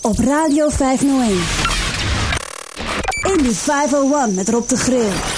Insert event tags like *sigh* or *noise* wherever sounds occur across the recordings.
Op Radio 501. Indie 501 met Rob de Grill.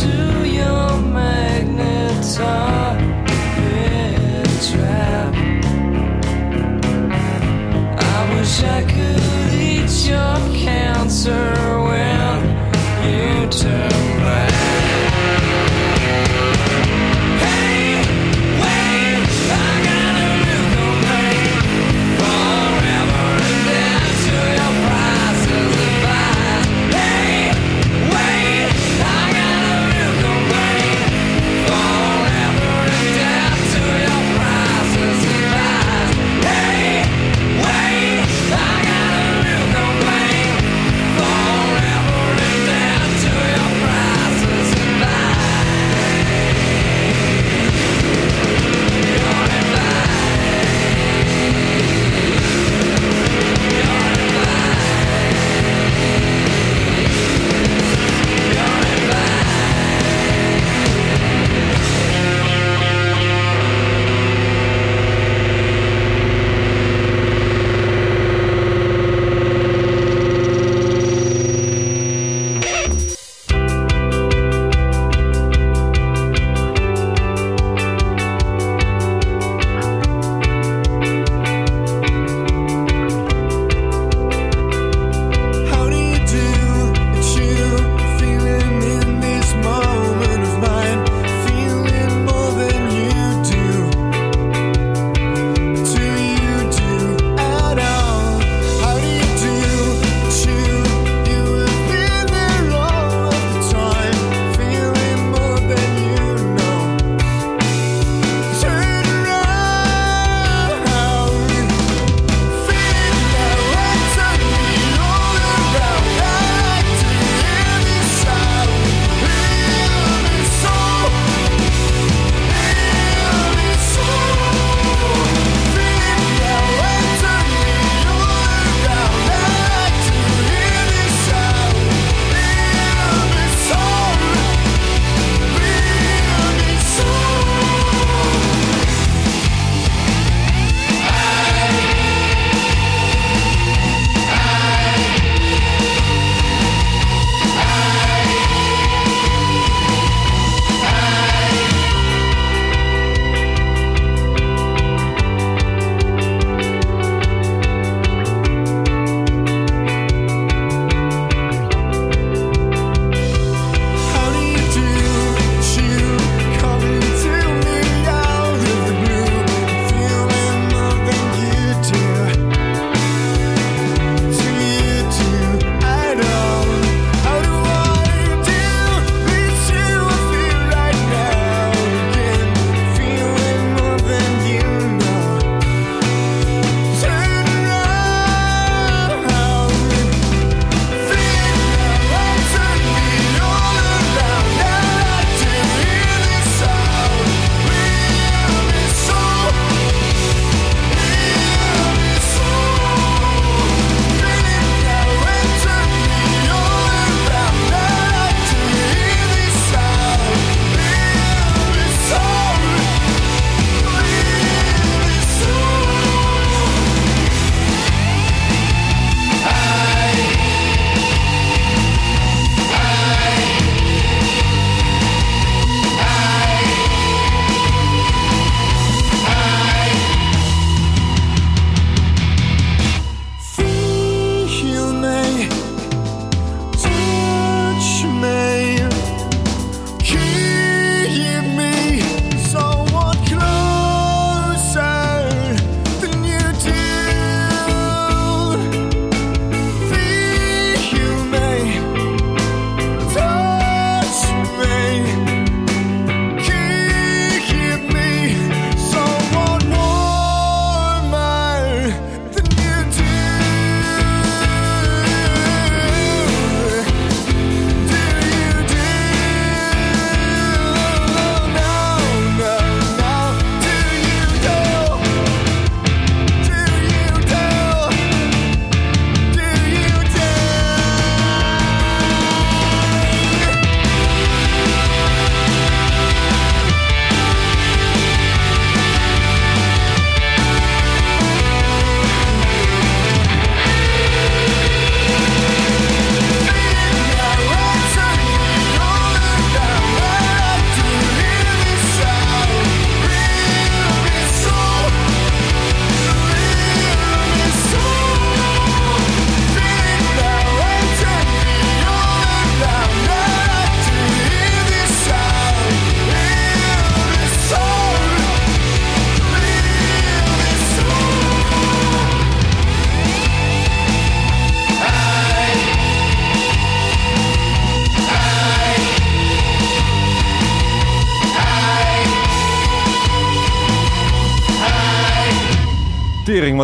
to you.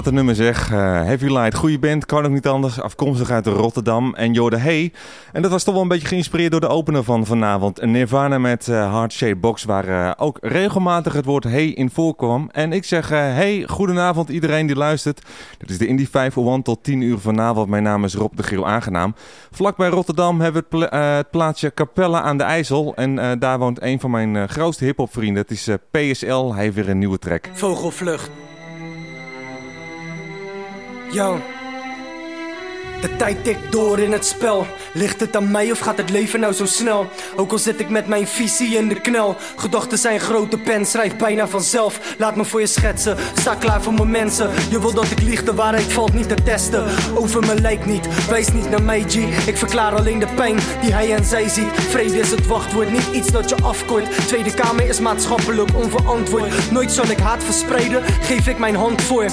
De nummer zegt. Uh, Heavy Light, goede band, kan ook niet anders. Afkomstig uit Rotterdam. En Jorde Hey. En dat was toch wel een beetje geïnspireerd door de opener van vanavond. Nirvana met uh, Heart Shape Box, waar uh, ook regelmatig het woord Hey in voorkwam. En ik zeg hey, goedenavond iedereen die luistert. Dit is de Indie 501 tot 10 uur vanavond. Mijn naam is Rob de Griel Aangenaam. Vlakbij Rotterdam hebben we het, pla het plaatsje Capella aan de IJssel. En daar woont een van mijn grootste hip-hop vrienden. Het is PSL. Hij heeft weer een nieuwe track. Vogelvlucht. Yo. De tijd tikt door in het spel. Ligt het aan mij of gaat het leven nou zo snel? Ook al zit ik met mijn visie in de knel. Gedachten zijn grote pen, schrijf bijna vanzelf. Laat me voor je schetsen, sta klaar voor mijn mensen. Je wil dat ik lieg, de waarheid valt niet te testen. Over me lijkt niet, wijs niet naar mij G. Ik verklaar alleen de pijn die hij en zij ziet. Vrede is het wachtwoord, niet iets dat je afkort. Tweede Kamer is maatschappelijk onverantwoord. Nooit zal ik haat verspreiden, geef ik mijn hand voor.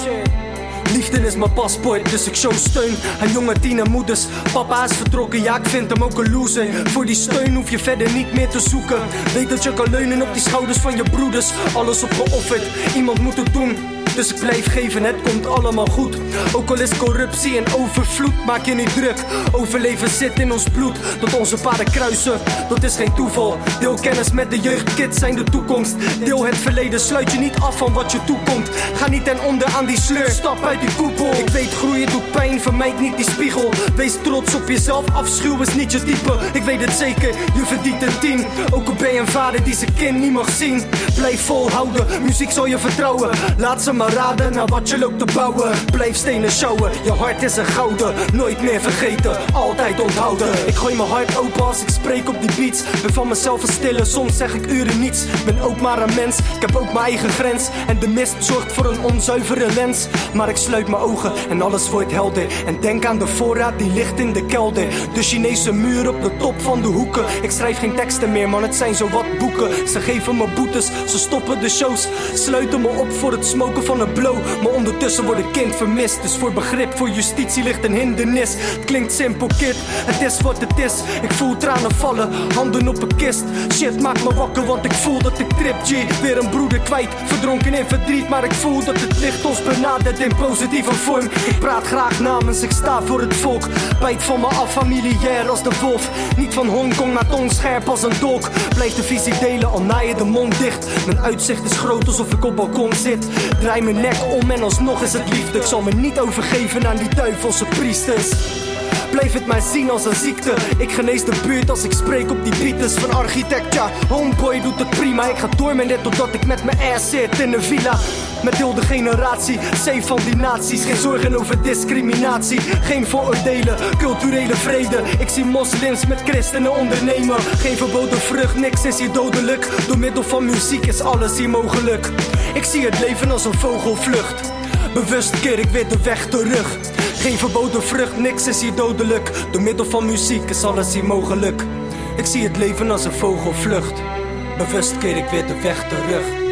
Liefde is mijn paspoort, dus ik show steun aan jonge tienermoeders. Papa is vertrokken, ja ik vind hem ook een loser. Voor die steun hoef je verder niet meer te zoeken. Weet dat je kan leunen op die schouders van je broeders. Alles opgeofferd, iemand moet het doen. Dus ik blijf geven, het komt allemaal goed. Ook al is corruptie en overvloed, maak je niet druk. Overleven zit in ons bloed, dat onze paden kruisen. Dat is geen toeval. Deel kennis met de jeugd, kids zijn de toekomst. Deel het verleden, sluit je niet af van wat je toekomt. Ga niet ten onder aan die sleur, stap uit die koepel. Ik weet, groeien doet vermijd niet die spiegel. Wees trots op jezelf, afschuw is niet je type. Ik weet het zeker, je verdient een tien. Ook al ben je een vader die zijn kind niet mag zien. Blijf volhouden, muziek zal je vertrouwen. Laat ze maar raden naar wat je loopt te bouwen. Blijf stenen showen, je hart is een gouden. Nooit meer vergeten, altijd onthouden. Ik gooi mijn hart open als ik spreek op die beats. Ben van mezelf een stille, soms zeg ik uren niets. Ben ook maar een mens, ik heb ook mijn eigen grens. En de mist zorgt voor een onzuivere lens. Maar ik sluit mijn ogen en alles wordt helder. En denk aan de voorraad die ligt in de kelder. De Chinese muur op de top van de hoeken. Ik schrijf geen teksten meer, man, het zijn zo wat boeken. Ze geven me boetes, ze stoppen de shows. Sluiten me op voor het smoken van een blow. Maar ondertussen wordt een kind vermist. Dus voor begrip, voor justitie ligt een hindernis. Het klinkt simpel, kid. Het is wat het is. Ik voel tranen vallen, handen op een kist. Shit maakt me wakker, want ik voel dat ik trip G. Weer een broeder kwijt, verdronken in verdriet. Maar ik voel dat het licht ons benadert in positieve vorm. Ik praat graag namens, ik sta voor het volk. Bijt van me af, familiair als de wolf. Niet van Hongkong naar tongscherp als een dolk. Blijf de visie delen, al naaien de mond dicht. Mijn uitzicht is groot alsof ik op balkon zit. Draai mijn nek om en alsnog is het liefde. Ik zal me niet overgeven aan die duivelse priesters. Blijf het mij zien als een ziekte. Ik genees de buurt als ik spreek op die beaters van architect. Ja, homeboy doet het prima. Ik ga door met dit totdat ik met mijn ass zit in een villa. Met heel de generatie, safe van die naties. Geen zorgen over discriminatie, geen vooroordelen, culturele vrede. Ik zie moslims met christenen ondernemen. Geen verboden vrucht, niks is hier dodelijk. Door middel van muziek is alles hier mogelijk. Ik zie het leven als een vogelvlucht. Bewust keer ik weer de weg terug. Geen verboden vrucht, niks is hier dodelijk. Door middel van muziek is alles hier mogelijk. Ik zie het leven als een vogelvlucht. Bewust keer ik weer de weg terug.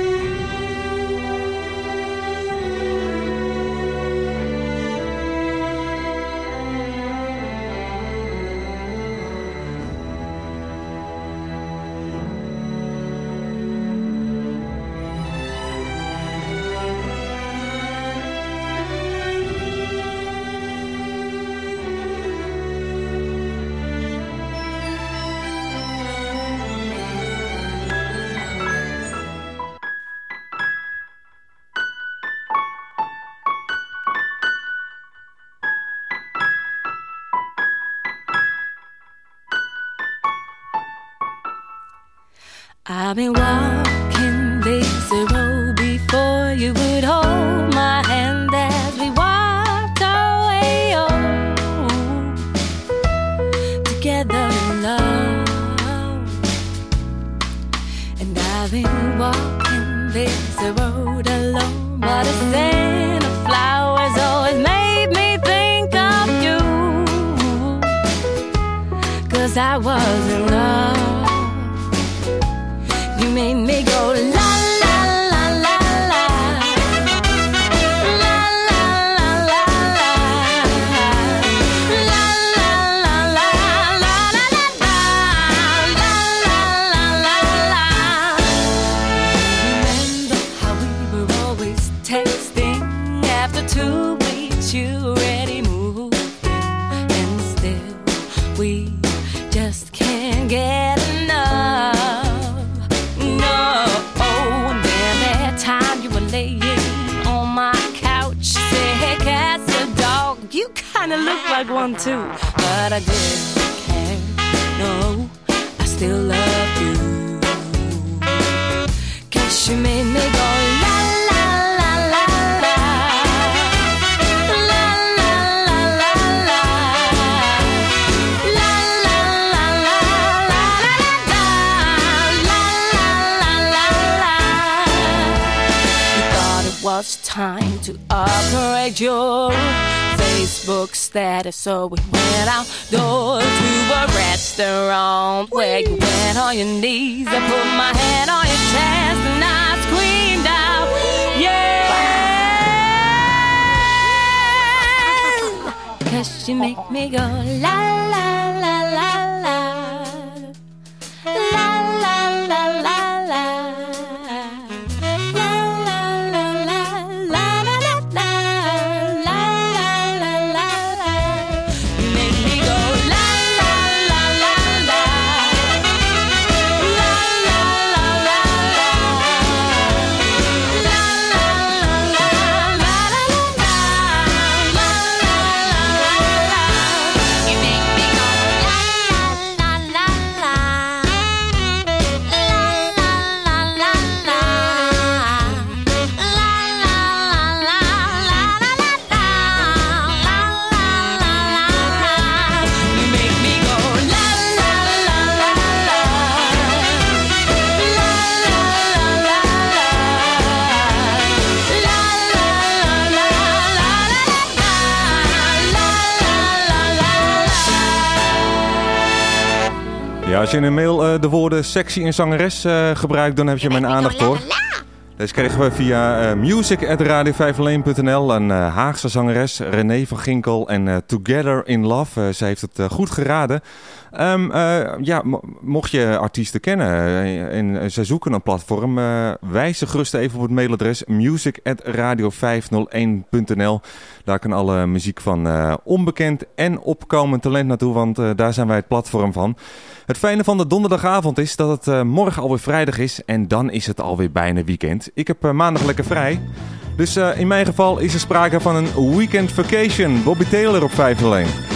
I've been look like one too, but I didn't care. No, I still love you. Cause you made me go la la la la la. La la la la la. La la la la la la la. La la la la la. You thought it was time to upgrade your Facebook status, so we went outdoors to a restaurant where you went on your knees. I put my hand on your chest and I screamed out, yeah! *laughs* Cause you make me go la la als je in een mail eh, de woorden sexy en zangeres eh, gebruikt, dan heb je mijn aandacht hoor. Deze kregen we via uh, music.radio5alleen.nl. Een uh, Haagse zangeres, René van Ginkel. En uh, Together in Love. Uh, ze heeft het goed geraden. Um, ja, mocht je artiesten kennen en zij zoeken een platform, wijs ze gerust even op het mailadres music.radio501.nl. Daar kan alle muziek van onbekend en opkomend talent naartoe, want daar zijn wij het platform van. Het fijne van de donderdagavond is dat het uh, morgen alweer vrijdag is en dan is het alweer bijna weekend. Ik heb uh, maandag lekker vrij. Dus uh, in mijn geval is er sprake van een weekend vacation. Bobby Taylor op 501.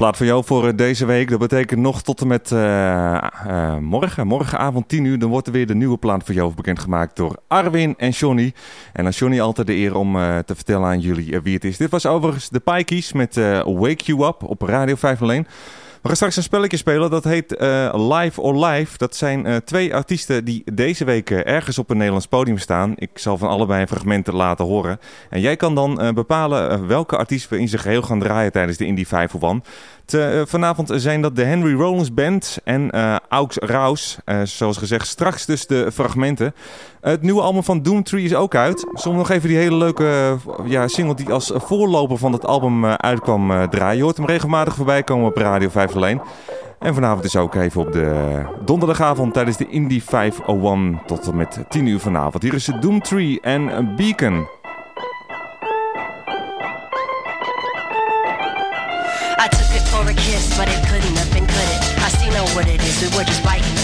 Plaat voor jou voor eh, deze week. Dat betekent nog tot en met uh, uh, morgen, morgenavond 10 uur. Dan wordt er weer de nieuwe plaat voor jou bekendgemaakt door Arwin en Johnny. En aan Johnny altijd de eer om te vertellen aan jullie wie het is. Dit was overigens de Pikeys met Wake You Up op Radio 5 alleen. We gaan straks een spelletje spelen, dat heet uh, Live or Live. Dat zijn uh, twee artiesten die deze week uh, ergens op een Nederlands podium staan. Ik zal van allebei fragmenten laten horen. En jij kan dan bepalen welke artiest we in zijn geheel gaan draaien tijdens de Indie 501. Uh, vanavond zijn dat de Henry Rollins Band en uh, Aux Raus. Uh, zoals gezegd, straks dus de fragmenten. het nieuwe album van Doomtree is ook uit. Zullen nog even die hele leuke ja, single die als voorloper van het album uitkwam draaien. Je hoort hem regelmatig voorbij komen op Radio 5 alleen. En vanavond is ook even op de donderdagavond tijdens de Indie 501 tot en met 10 uur vanavond. Hier is Doomtree en Beacon. But it couldn't have been, could it? I see know what it is, we were just biting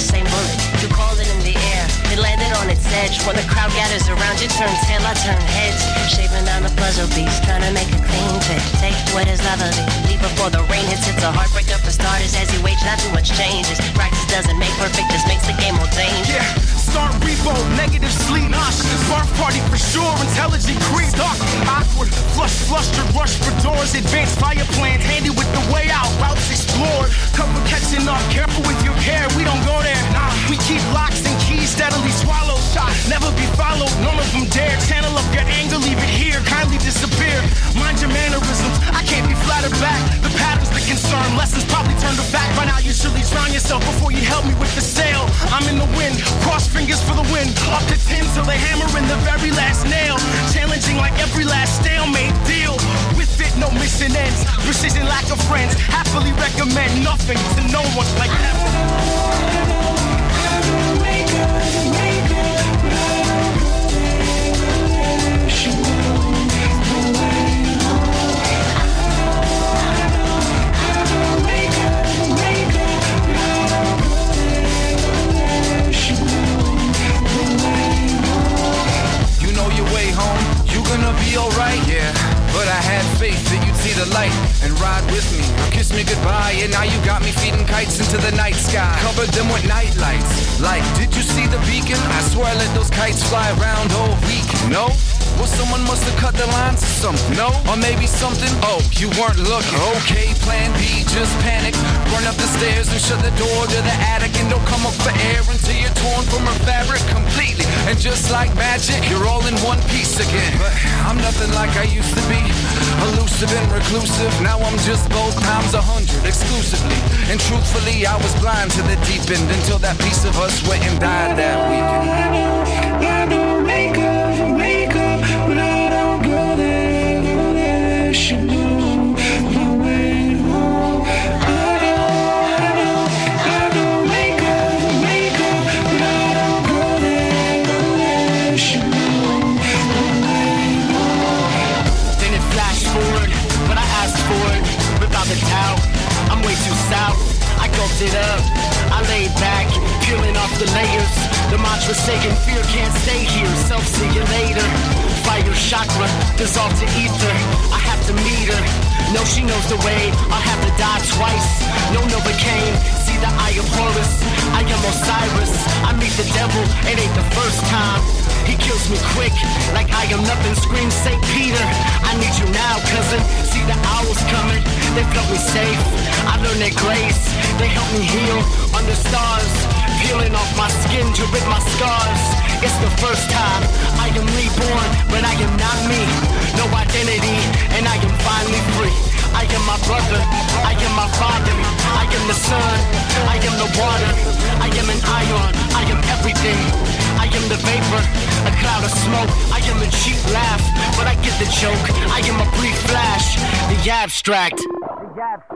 edge. When the crowd gathers around, you turn tail, I turn heads. Shaving down the puzzle piece, trying to make a clean fit. Take what is lovely, leave before the rain hits. It's a heartbreaker for starters as you wait, not too much changes. Practice doesn't make perfect, just makes the game more dangerous. Yeah start repo, negative sleep. Nauseous, barf party for sure, intelligent creep. Dark, awkward, flush, flustered, rush for doors. Advanced fire plans, handy with the way out. Routes explored, cover catching up. Careful with your care, we don't go there. Nah, we keep locks and keys steadily swallowed. Shot, never be followed. None of them dare. Channel up your anger, leave it here. Kindly disappear. Mind your mannerisms. I can't be flattered back. The patterns, the concern, lessons probably turned to fact. By now you surely drown yourself before you help me with the sail. I'm in the wind, cross fingers for the wind. Up to 10 till they hammer in the very last nail. Challenging like every last stalemate deal. With it, no missing ends. Precision, lack of friends. Happily recommend nothing to no one like. You be alright, yeah. But I had faith that you'd see the light and ride with me. Kiss me goodbye, and now you got me feeding kites into the night sky. Covered them with night lights. Like, did you see the beacon? I swear I let those kites fly around all week. No? Well, someone must have cut the lines or something. No? Or maybe something? Oh, you weren't looking. Okay, plan B, just panic. Run up the stairs and shut the door to the attic. And don't come up for air until you're torn from her fabric completely. And just like magic, you're all in one piece again. But I'm nothing like I used to be. Elusive and reclusive. Now I'm just both times a hundred exclusively. And truthfully, I was blind to the deep end until that piece of us went and died that weekend. Then I it up. I laid back, peeling off the layers. The mantra saying fear can't stay here. Self see you later. Fire chakra, dissolve to ether. I have to meet her. No, she knows the way. I'll have to die twice. No Novocaine. See the eye of Horus. I am Osiris. I meet the devil. It ain't the first time. He kills me quick, like I am nothing. Scream St. Peter. I need you now, cousin. See the owls coming. They felt me safe. I learned their grace. They help me heal under stars. Peeling off my skin to rid my scars. It's the first time I am reborn, but I am not me. No identity, and I am finally free. I am my brother. I am my father. I am the sun. I am the water. I am an ion. I am everything. I am the vapor, a cloud of smoke. I am a cheap laugh, but I get the joke. I am a brief flash, the abstract. The abstract.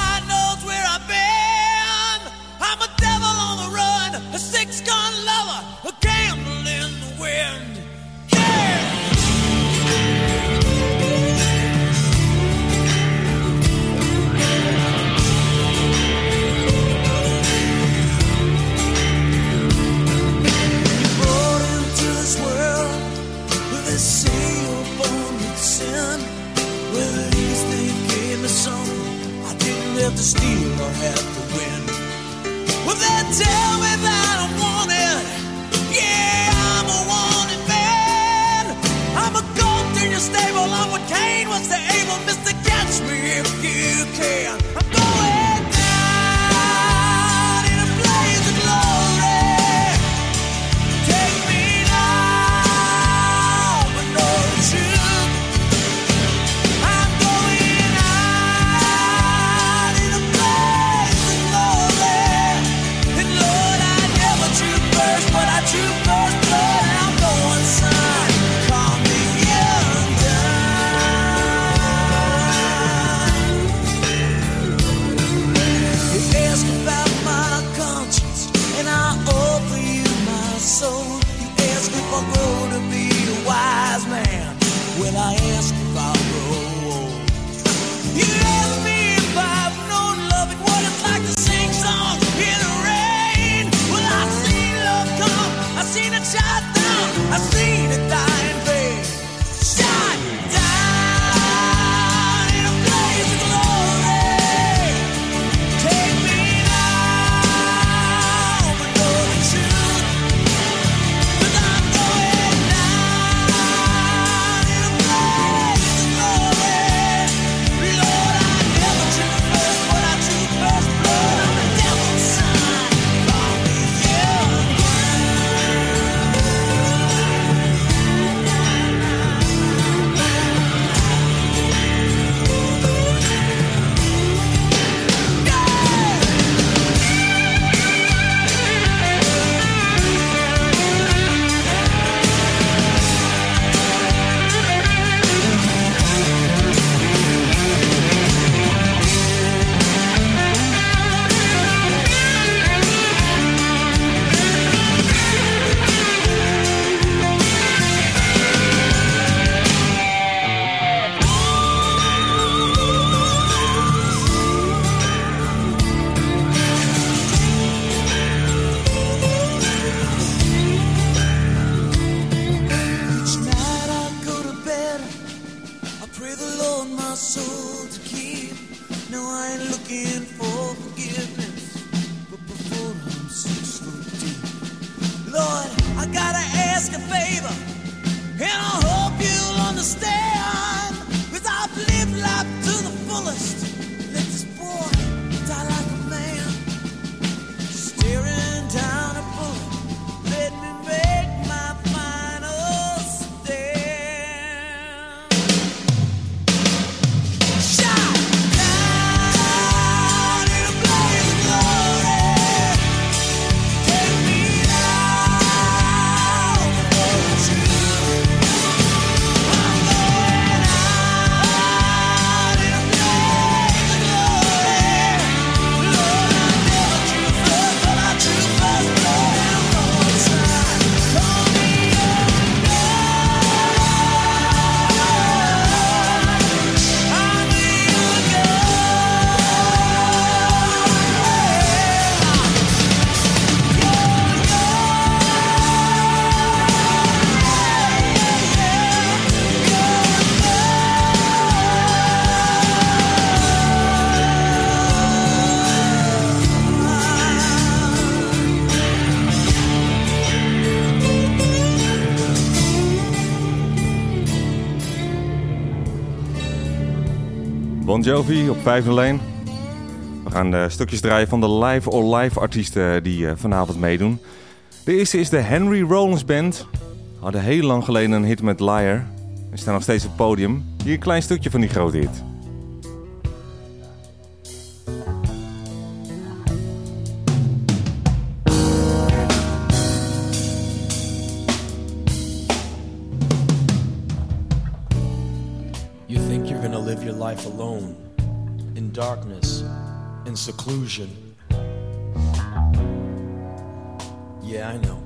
Jovi op 501. We gaan eh, stukjes draaien van de live or live artiesten die eh, vanavond meedoen. De eerste is de Henry Rollins Band. Hadden heel lang geleden een hit met Liar. En staan nog steeds op het podium. Hier een klein stukje van die grote hit. Seclusion. Yeah, I know.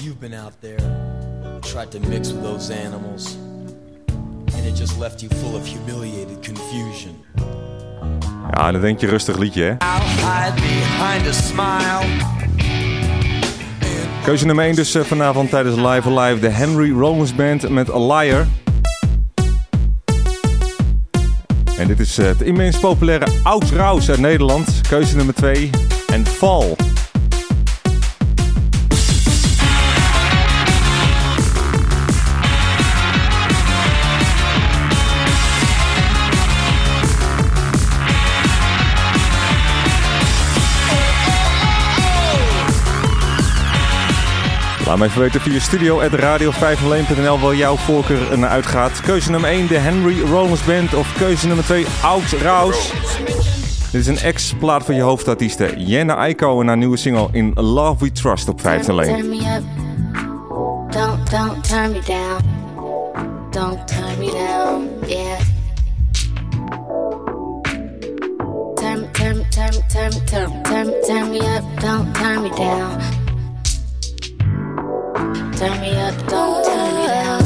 You've been out there, tried to mix with those animals, and it just left you full of humiliated confusion. Ja, dan denk je rustig liedje hè. Hide behind a smile. Keuze nummer 1 dus eh, vanavond tijdens Live or Live. De Henry Rollins Band met A Liar. En dit is eh, het immens populaire Oud Raus uit Nederland. Keuze nummer 2. En Fall. Laat me even weten via studio.radio501.nl waar jouw voorkeur naar uitgaat. Keuze nummer 1, de Henry Rollins Band. Of keuze nummer 2, Oud Raus. Dit is een ex-plaat van je hoofdartieste Jenna Aiko en haar nieuwe single In Love We Trust op 501. Turn me up. Don't, don't turn me down. Don't turn me down. Yeah. Turn turn turn turn turn turn turn me up. Don't turn me down. Turn me up. Don't turn me down.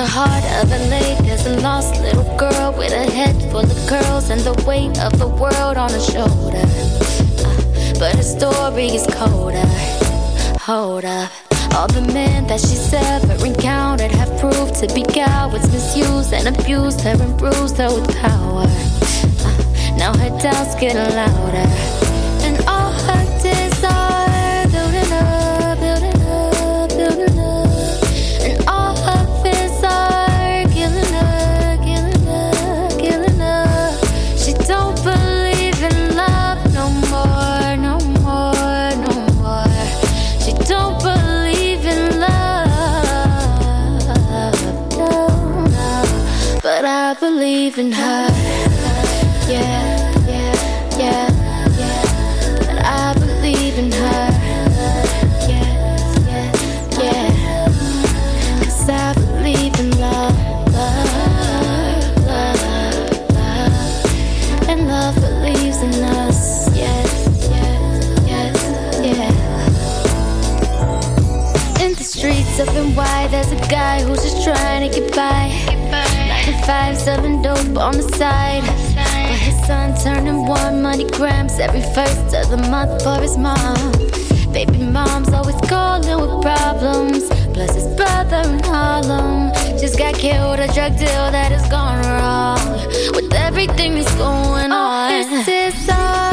The heart of LA, there's a lost little girl with a head full of curls and the weight of the world on her shoulder. Uh, but her story is colder. Hold up. All the men that she's ever encountered have proved to be cowards, misused and abused her and bruised her with power. Uh, now her doubts get louder, been high five selling dope on the side. But his son turning one money grams every first of the month for his mom. Baby mom's always calling with problems. Plus his brother in Harlem just got killed. A drug deal that has gone wrong. With everything that's going oh, on, it's his side building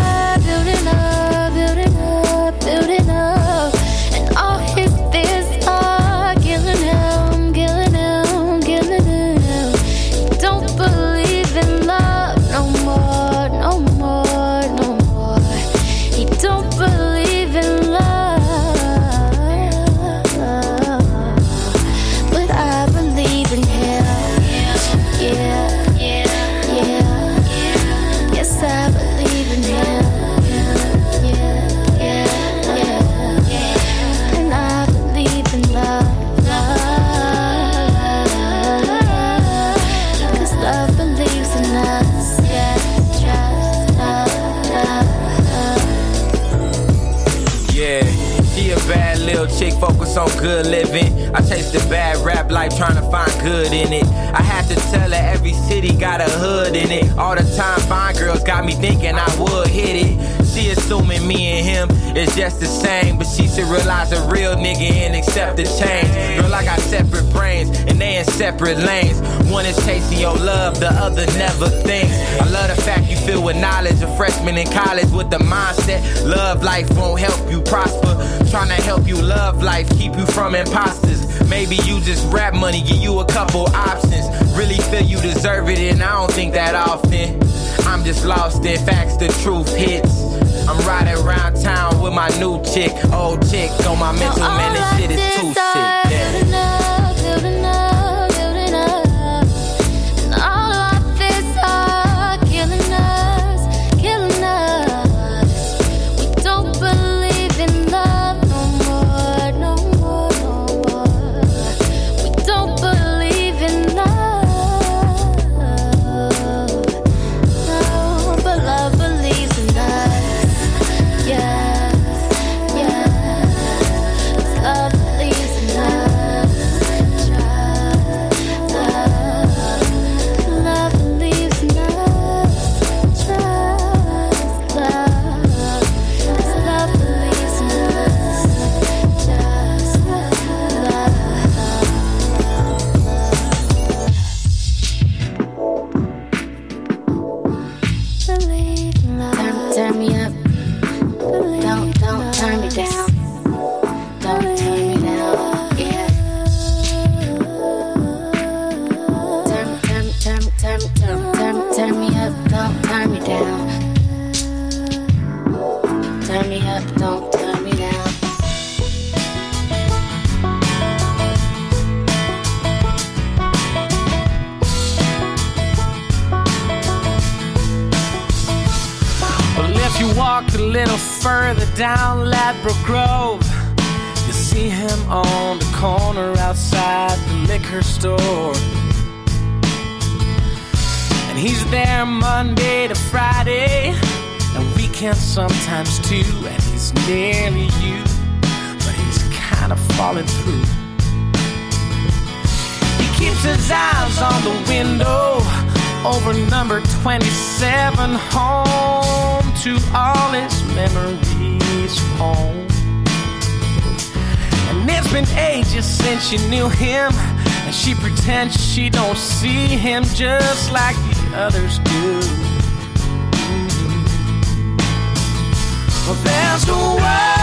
on good living. I chased the bad rap life, trying to find good in it. I had to tell her every city got a hood in it. All the time, fine girls got me thinking I would hit it. She assuming me and him is just the same, but she should realize a real nigga and accept the change. Girl, I got separate brains and they in separate lanes. One is chasing your love, the other never thinks. I love the fact you feel with knowledge, a freshman in college with the mindset. Love life won't help you prosper. Trying to help you love life, keep you from imposters. Maybe you just rap money, give you a couple options. Really feel you deserve it, and I don't think that often. I'm just lost in facts, the truth hits. I'm riding around town with my new chick, old chick on my mental, man, this shit is too sick. Yeah. You knew him, and she pretends she don't see him just like the others do. Well, there's a world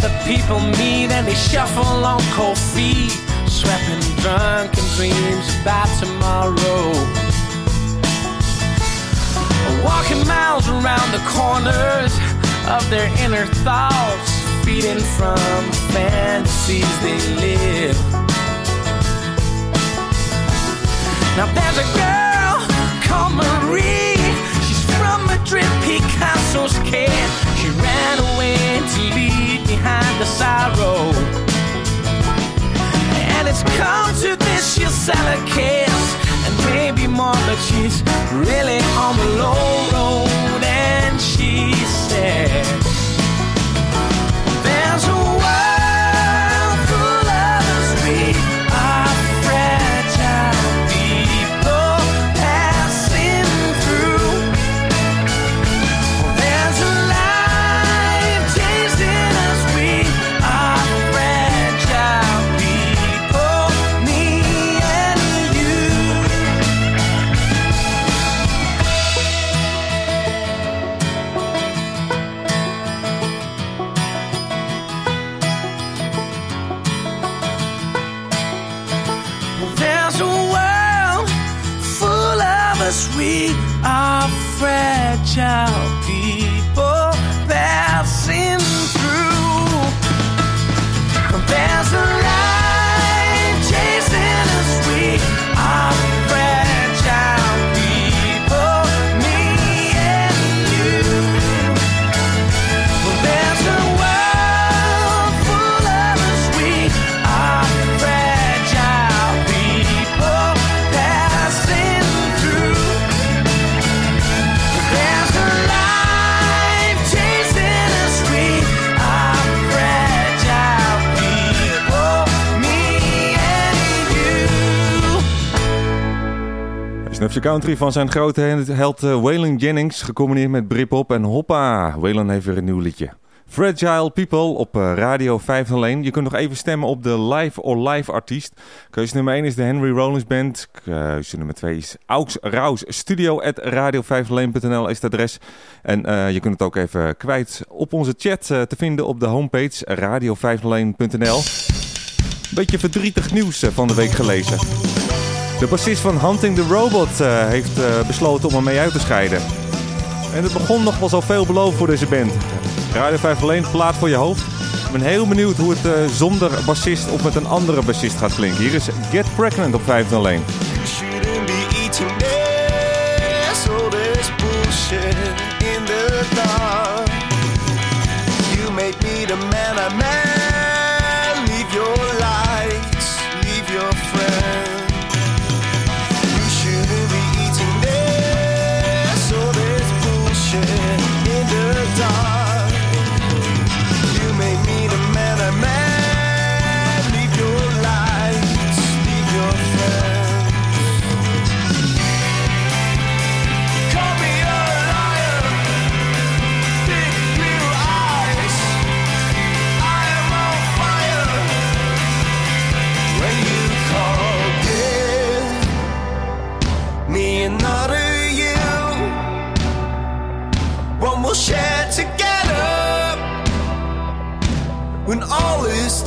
the people meet and they shuffle on cold feet, swept drunken dreams about tomorrow. Walking miles around the corners of their inner thoughts, feeding from fantasies they live. Now there's a girl called Marie. She's from Madrid, Picasso's kid. She ran us, behind the sorrow. And it's come to this, You sell a kiss and maybe more, but she's really on the low road. And she said. child. Snufje Country van zijn grote held eh, Waylon Jennings, gecombineerd met Britpop en hoppa. Waylon heeft weer een nieuw liedje. Fragile People op eh, Radio 5 alleen. Je kunt nog even stemmen op de live or live artiest. Keuze nummer 1 is de Henry Rollins Band. Keuze nummer 2 is Aux Raus. Studio at radio5alleen.nl is het adres. En eh, je kunt het ook even kwijt op onze chat te vinden op de homepage radio5alleen.nl. Beetje verdrietig nieuws van de week gelezen. De bassist van Hunting the Robot eh, heeft eh, besloten om ermee uit te scheiden. En het begon nog wel zo veelbelovend voor deze band. Radio 5 alleen, plaat voor je hoofd. Ik ben heel benieuwd hoe het eh, zonder bassist of met een andere bassist gaat klinken. Hier is Get Pregnant op 5 alleen. shouldn't be eating this. All this bullshit in the dark. You made me the man I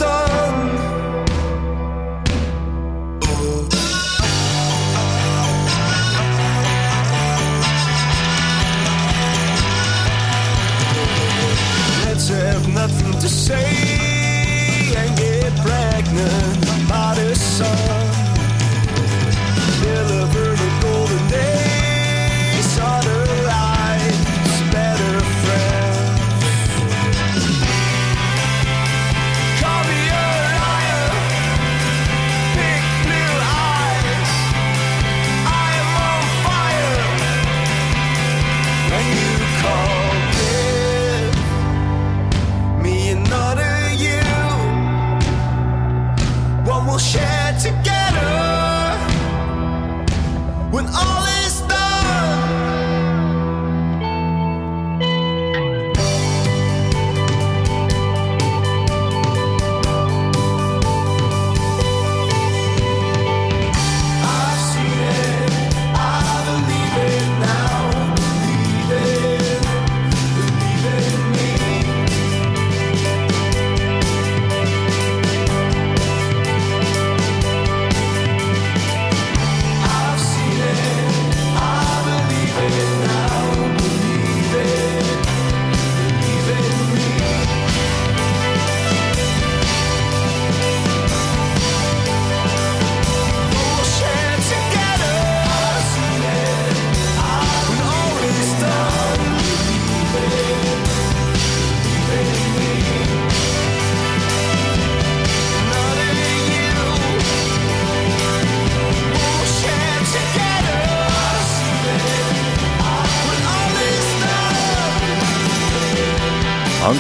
stars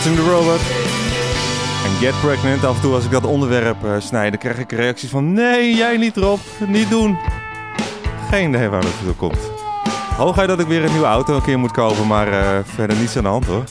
Hunting the Robot. En Get Pregnant. Af en toe als ik dat onderwerp eh snijd, dan krijg ik reacties van... Nee, jij niet Rob. Niet doen. Geen idee waar toe komt. Hooguit dat ik weer een nieuwe auto een keer moet kopen, maar eh, verder niets aan de hand hoor.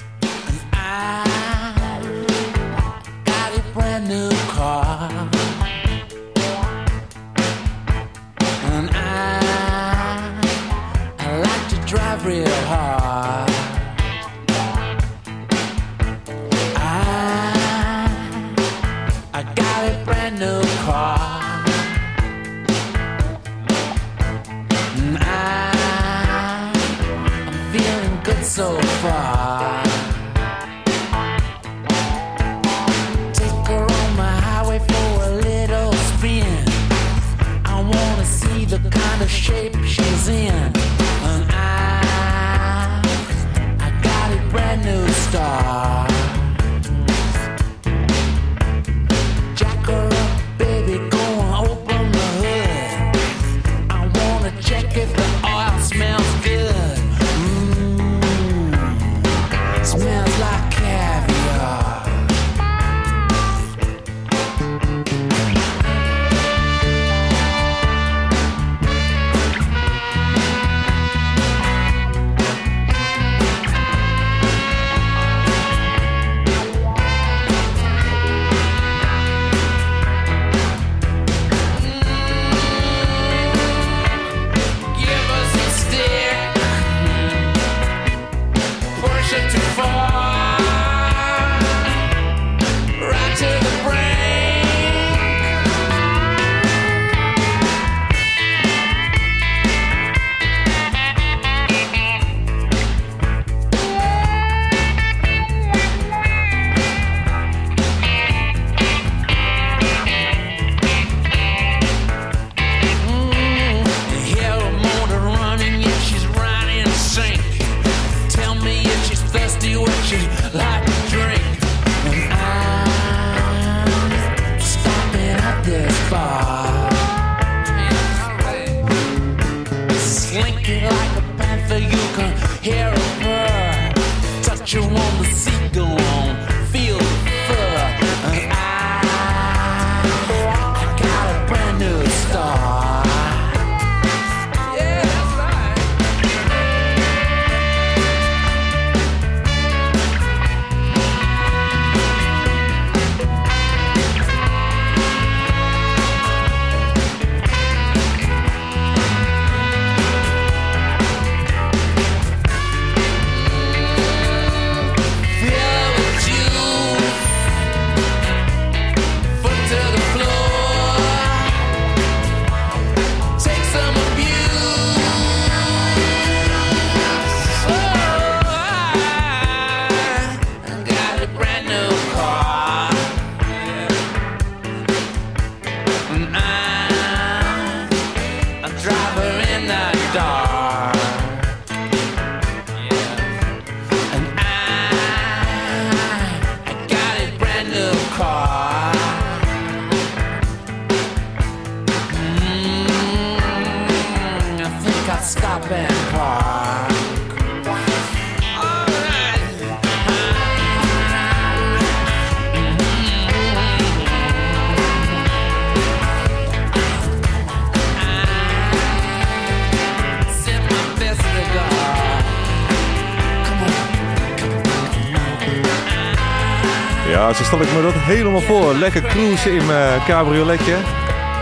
Helemaal voor. Lekker cruisen in mijn cabrioletje.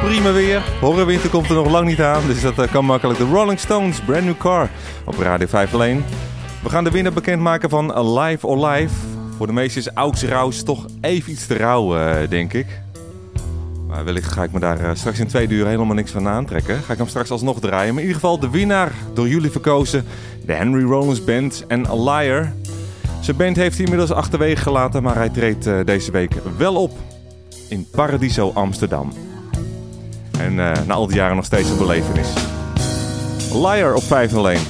Prima weer. Horrorwinter komt er nog lang niet aan, dus dat eh, kan makkelijk. De Rolling Stones, Brand New Car op Radio 5 alleen. We gaan de winnaar bekendmaken van Alive or Live. Voor de meesten is Auks Rauws toch even iets te rauw, eh, denk ik. Maar wellicht ga ik me daar eh, straks in twee uur helemaal niks van aantrekken. Ga ik hem straks alsnog draaien. Maar in ieder geval de winnaar door jullie verkozen. De Henry Rollins Band en A Liar. Zijn band heeft hij inmiddels achterwege gelaten, maar hij treedt eh, deze week wel op in Paradiso Amsterdam. En eh, na al die jaren nog steeds een belevenis. Liar op 501.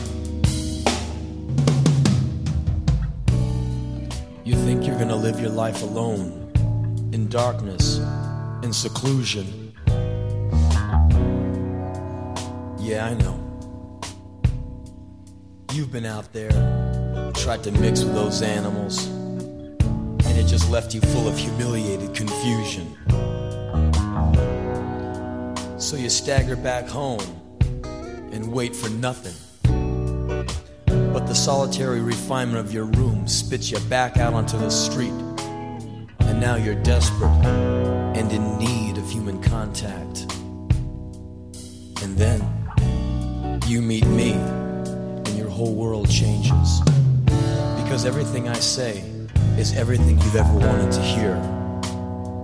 You think you're gonna live your life alone, in darkness, in seclusion. Yeah, I know. You've been out there, tried to mix with those animals, and it just left you full of humiliated confusion. So you stagger back home and wait for nothing. But the solitary refinement of your room spits you back out onto the street. And now you're desperate and in need of human contact. And then you meet me, and your whole world changes because everything I say is everything you've ever wanted to hear.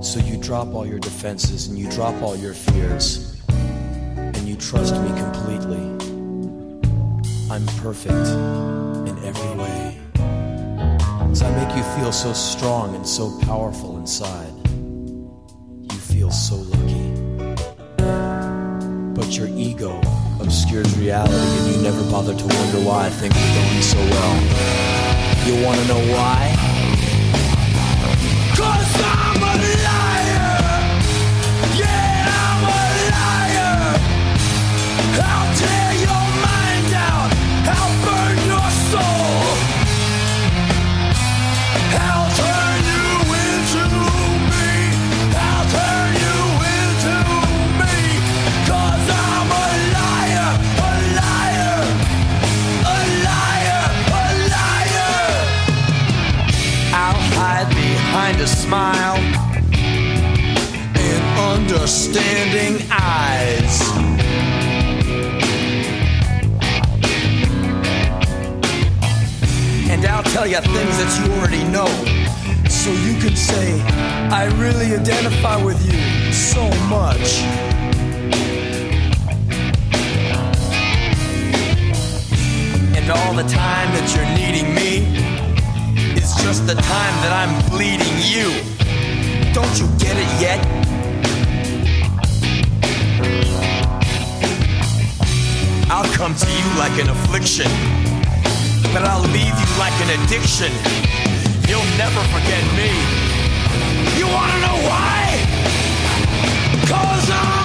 So you drop all your defenses and you drop all your fears and you trust me completely. I'm perfect in every way. So I make you feel so strong and so powerful inside. You feel so lucky. But your ego obscures reality and you never bother to wonder why things are going so well. You wanna know why? Cause I'm a liar! Yeah, I'm a liar! I'll take to smile in understanding eyes. And I'll tell you things that you already know. So you can say, I really identify with you so much. And all the time that you're needing me it's just the time that I'm bleeding you. Don't you get it yet? I'll come to you like an affliction, but I'll leave you like an addiction. You'll never forget me. You wanna know why? Cause I'm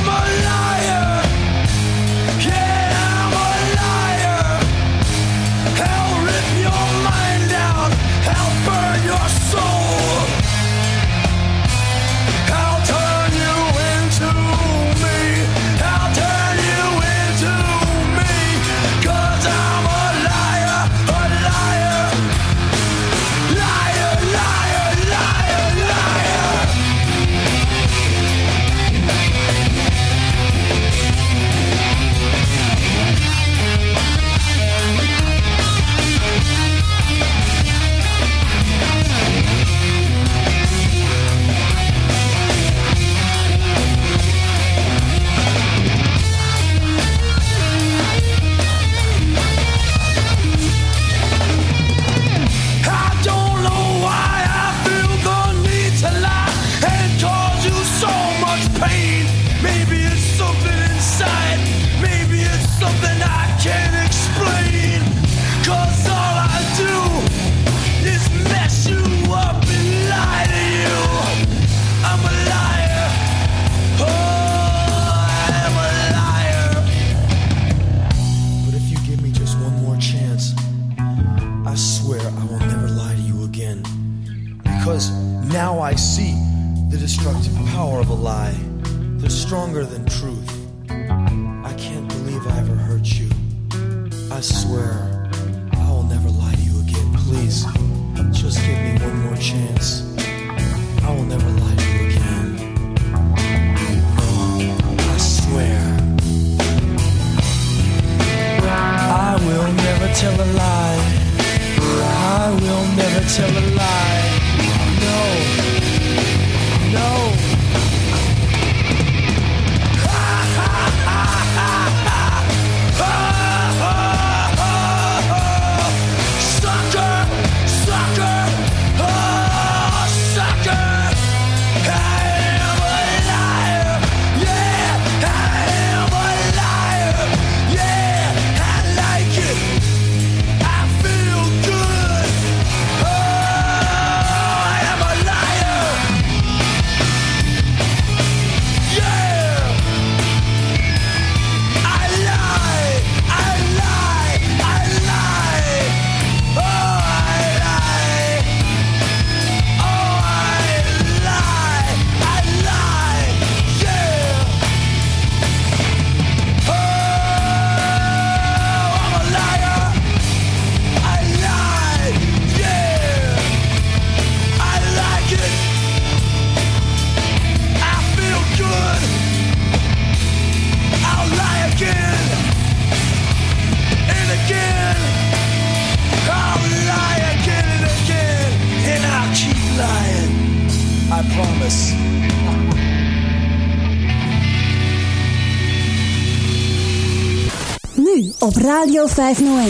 op Radio 501.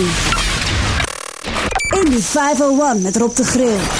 In de 501 met Rob de Grill.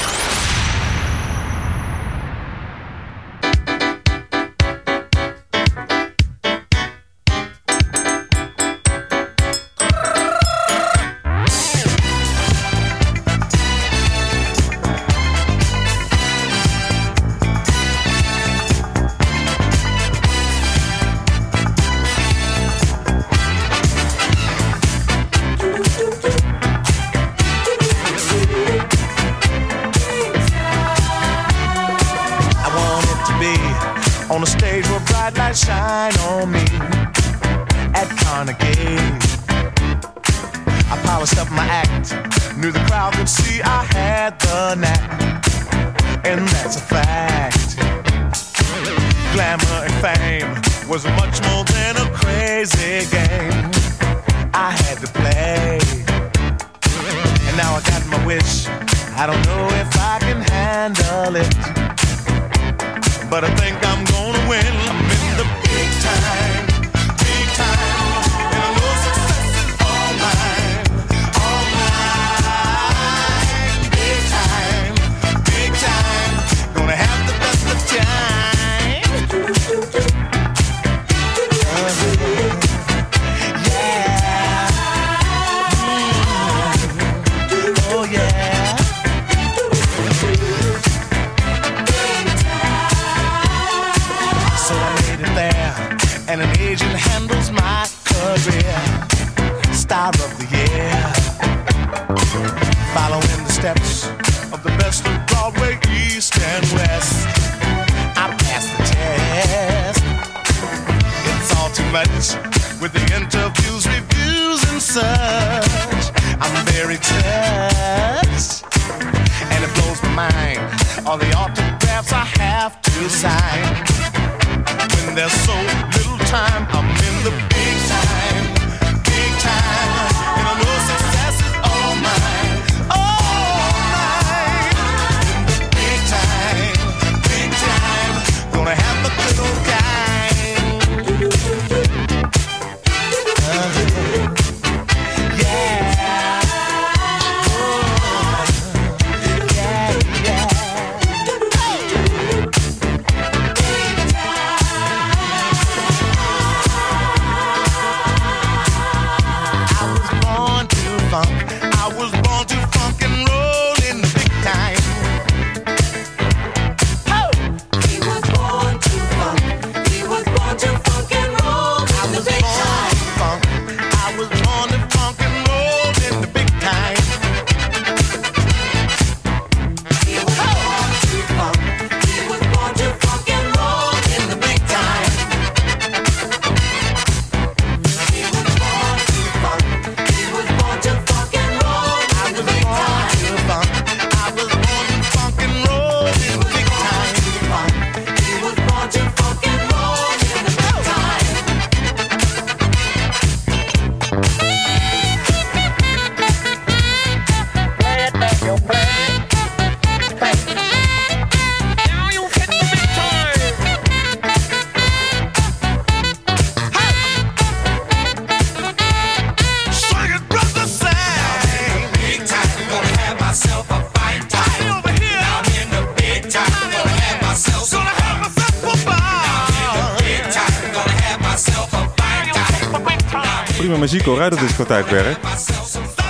Discotheekwerk.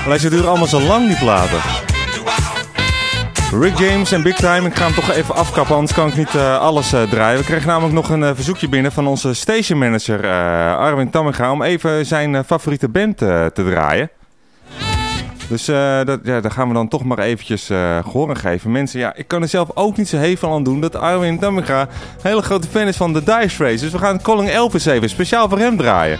Alleen ze duren allemaal zo lang, die platen. Rick James en Big Time, ik ga hem toch even afkappen, anders kan ik niet uh, alles uh, draaien. We kregen namelijk nog een uh, verzoekje binnen van onze station manager Arwin Tamminga om even zijn favoriete band te draaien. Dus dat, ja, daar gaan we dan toch maar eventjes gehoor geven. Mensen, ja, ik kan er zelf ook niet zo heel veel aan doen dat Arwin Tamminga een hele grote fan is van de Dice Race. Dus we gaan Colin Elvis even speciaal voor hem draaien.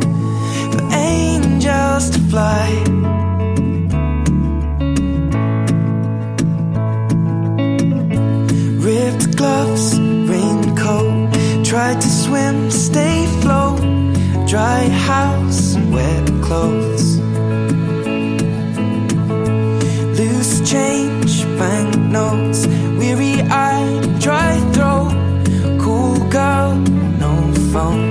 angels to fly. Ripped gloves, raincoat, tried to swim, stay float, dry house, wet clothes. Loose change, banknotes, weary eyed, dry throat, cool girl, no phone.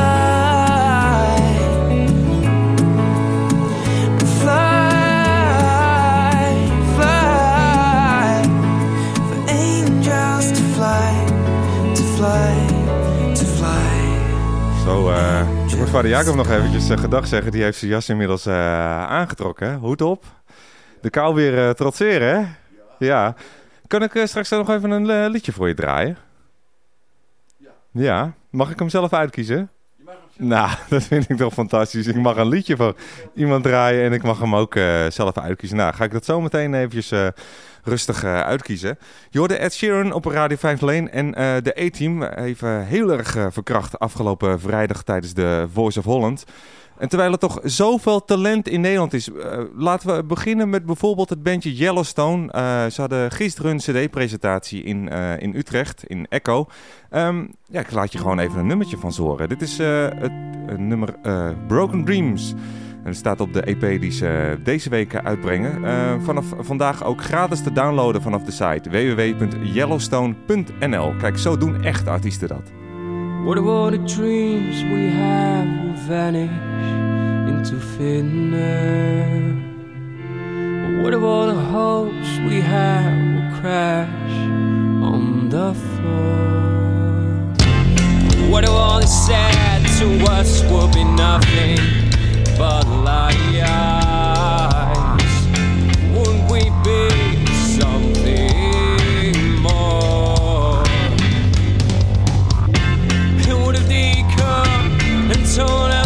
Zo, eh ik moet vader Jacob nog eventjes eh, gedag zeggen. Die heeft zijn jas inmiddels eh, aangetrokken. hè? Hoed op. De kou weer eh, trotseren, hè? Ja. Kan ik straks nog even een liedje voor je draaien? Ja. Mag ik hem zelf uitkiezen? Nou, *laughs* dat vind ik toch fantastisch. Ik mag een liedje van iemand draaien en ik mag hem ook eh, zelf uitkiezen. Nou, ga ik dat zo meteen eventjes eh, rustig eh, uitkiezen. Je hoorde Ed Sheeran op Radio 5 Lane en eh, de A-Team even heel erg eh, verkracht afgelopen vrijdag tijdens de Voice of Holland. En terwijl er toch zoveel talent in Nederland is, eh, laten we beginnen met bijvoorbeeld het bandje Yellowstone. Eh, ze hadden gisteren hun cd-presentatie in, eh, in Utrecht, in Echo. Ehm, ja, ik laat je gewoon even een nummertje van ze horen. Dit is eh, het eh, nummer eh, Broken Dreams. En staat op de EP die ze deze week uitbrengen. Eh, vanaf vandaag ook gratis te downloaden vanaf de site www.yellowstone.nl. Kijk, zo doen echte artiesten dat. What all the dreams we have will vanish into thinner? What of all the hopes we have will crash on the floor? What all the sad to us will be nothing but. Would we be something more? Would have and out?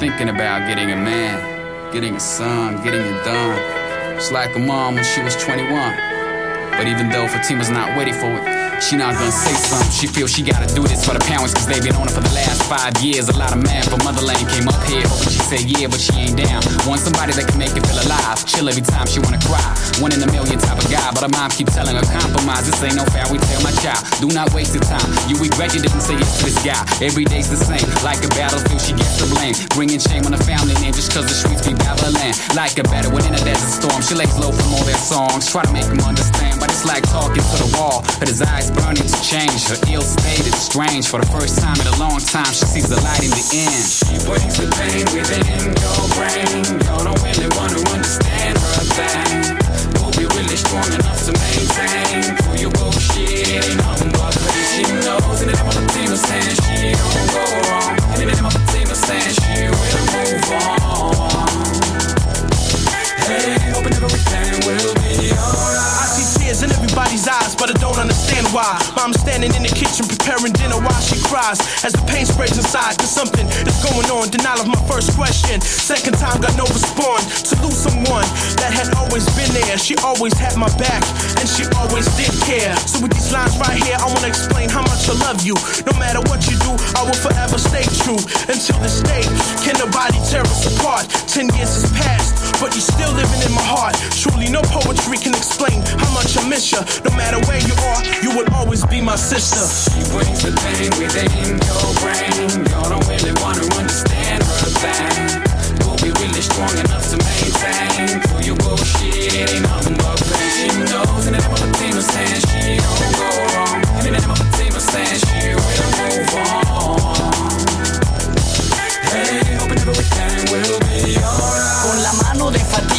Thinking about getting a man, getting a son, getting it done. It's like a mom when she was 21. But even though Fatima's not ready for it, she not gonna say something. She feels she gotta do this for the parents, cause they've been on it for the last five years. A lot of man from Motherland came up here, hoping she say yeah, but she ain't down. Want somebody that can make her feel alive. Chill every time she wanna cry. One in a million type of guy, but her mom keep telling her compromise. This ain't no fairy tale, my child. Do not waste your time. You regret you didn't say yes to this guy. Every day's the same, like a battlefield, she gets the blame. Bringing shame on the family name just cause the streets be babbling. Like a battle within a desert storm. She lays low from all their songs. Try to make them understand, but it's like talking to the wall. But his desires burning to change. Her ill state is strange. For the first time in a long time, she sees the light in the end. She brings the pain within your brain. You don't really want to understand her. Will be really strong enough to maintain. Through your bullshit, ain't nothing but pain. She knows, and I'm on the team of saying she don't go wrong. And then I'm on the team of saying she will move on. Hey, hoping everything will be alright. Everybody's eyes, but I don't understand why. Mom standing in the kitchen preparing dinner while she cries. As the pain sprays inside, there's something is going on. Denial of my first question. Second time, got no response. To lose someone that had always been there. She always had my back, and she always did care. So with these lines right here, I wanna explain how much I love you. No matter what you do, I will forever stay true. Until this day, can nobody tear us apart? Ten years has passed, but you're still living in my heart. Truly, no poetry can explain how much I miss you. No matter where you are, you will always be my sister. She brings the pain within your brain. You don't really want to understand her thing. Will be really strong enough to maintain. Through your bullshit, ain't nothing but pain. She knows, and I'm a team of stand. She don't go wrong. And I'm a team of stand. She will move on.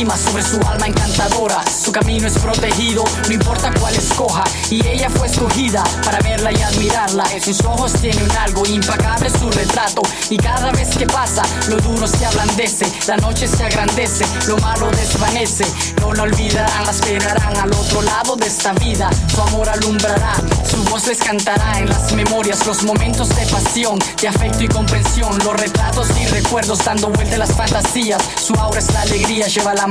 Sobre su alma encantadora, su camino es protegido, no importa cuál escoja, y ella fue escogida para verla y admirarla. En sus ojos tiene un algo impagable su retrato, y cada vez que pasa, lo duro se ablandece, la noche se agrandece, lo malo desvanece. No la olvidarán, la esperarán al otro lado de esta vida. Su amor alumbrará, su voz les cantará en las memorias, los momentos de pasión, de afecto y comprensión, los retratos y recuerdos dando vuelta a las fantasías. Su aura es la alegría, lleva la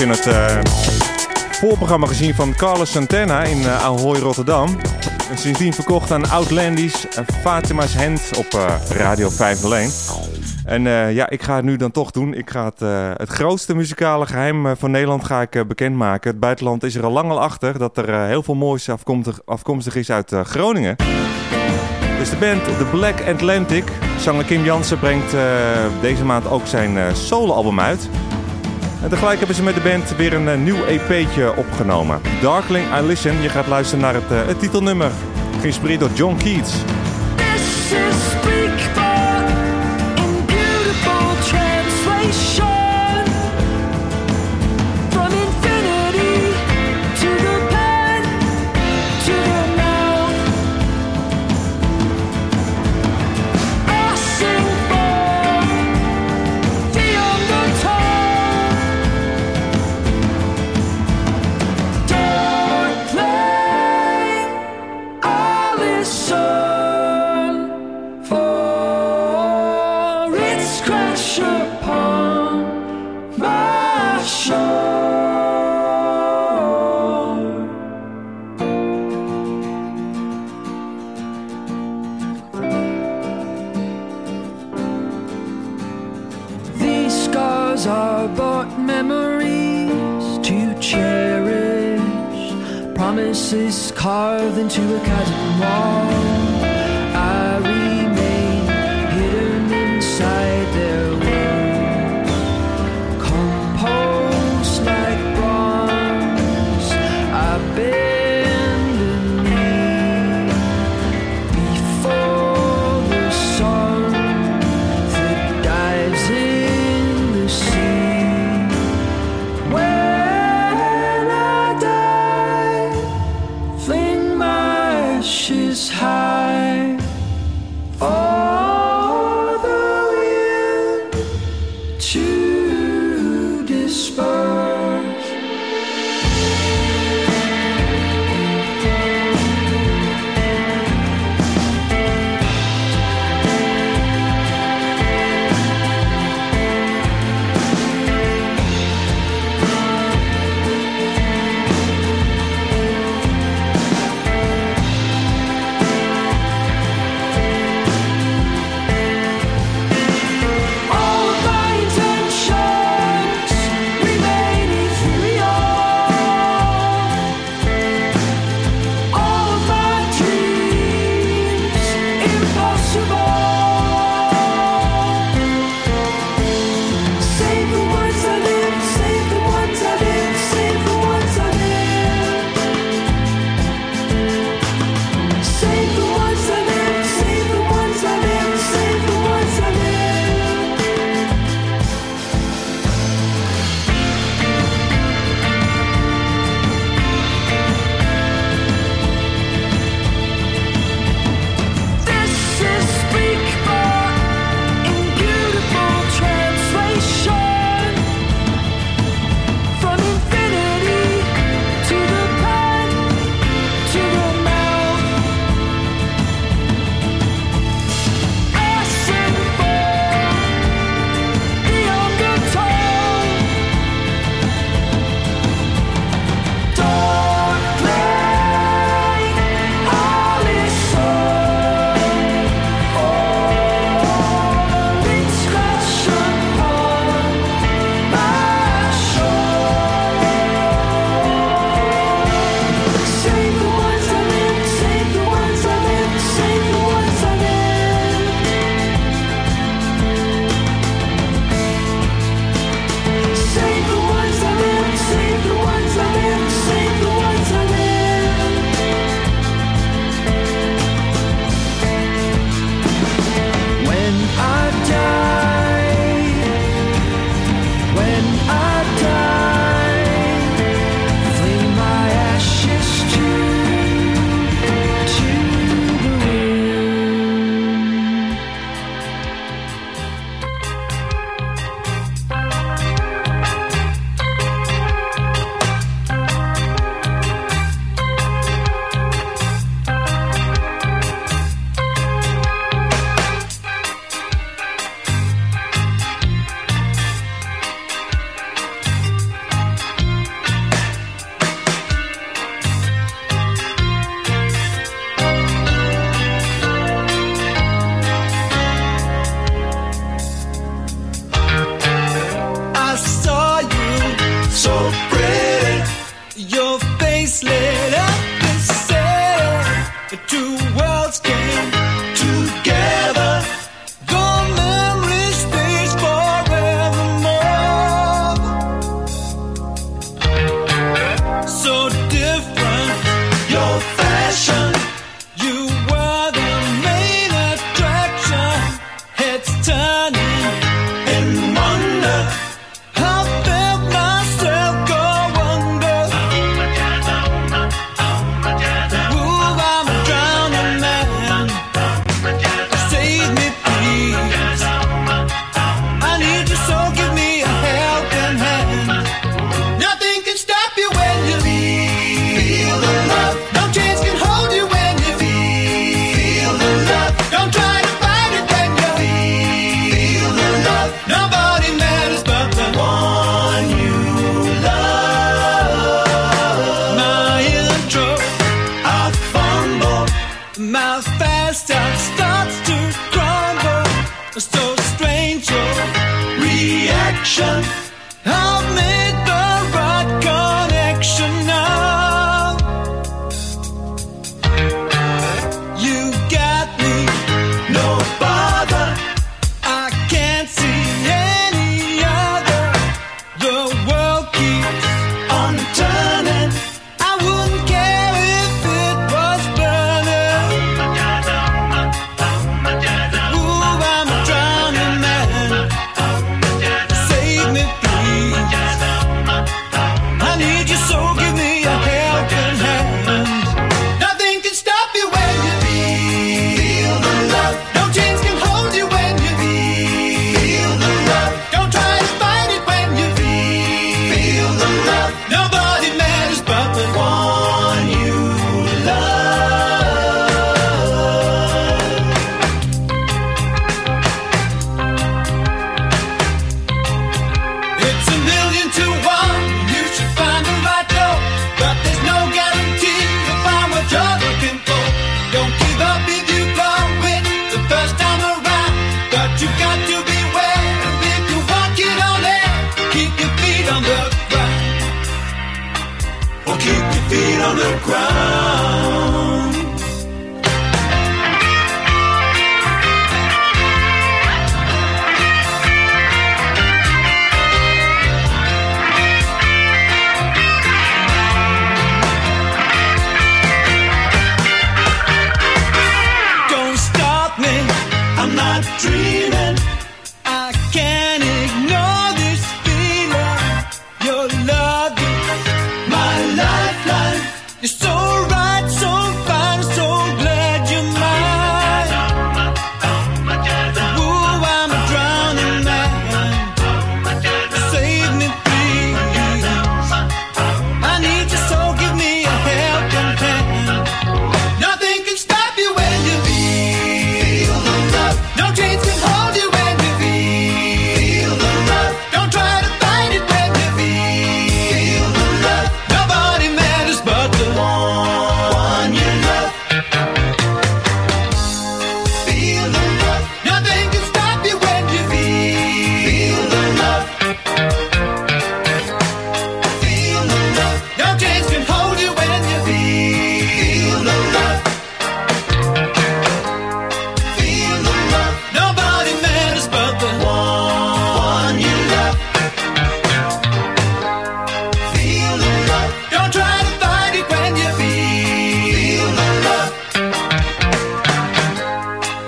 in het eh, voorprogramma gezien van Carlos Santana in eh, Ahoy Rotterdam. En sindsdien verkocht aan Outlandish en Fatima's Hand op eh, Radio 501. En ja, ik ga het nu dan toch doen. Ik ga het, grootste muzikale geheim eh, van Nederland ga ik, eh, bekendmaken. Het buitenland is er al lang al achter dat er heel veel moois afkomstig, afkomstig is uit Groningen. Dus de band The Black Atlantic. Zanger Kim Jansen brengt deze maand ook zijn soloalbum uit. En tegelijk hebben ze met de band weer een eh, nieuw EP'tje opgenomen. Darkling I Listen. Je gaat luisteren naar het, eh, het titelnummer. Geïnspireerd door John Keats. Promises carved into a chasm wall.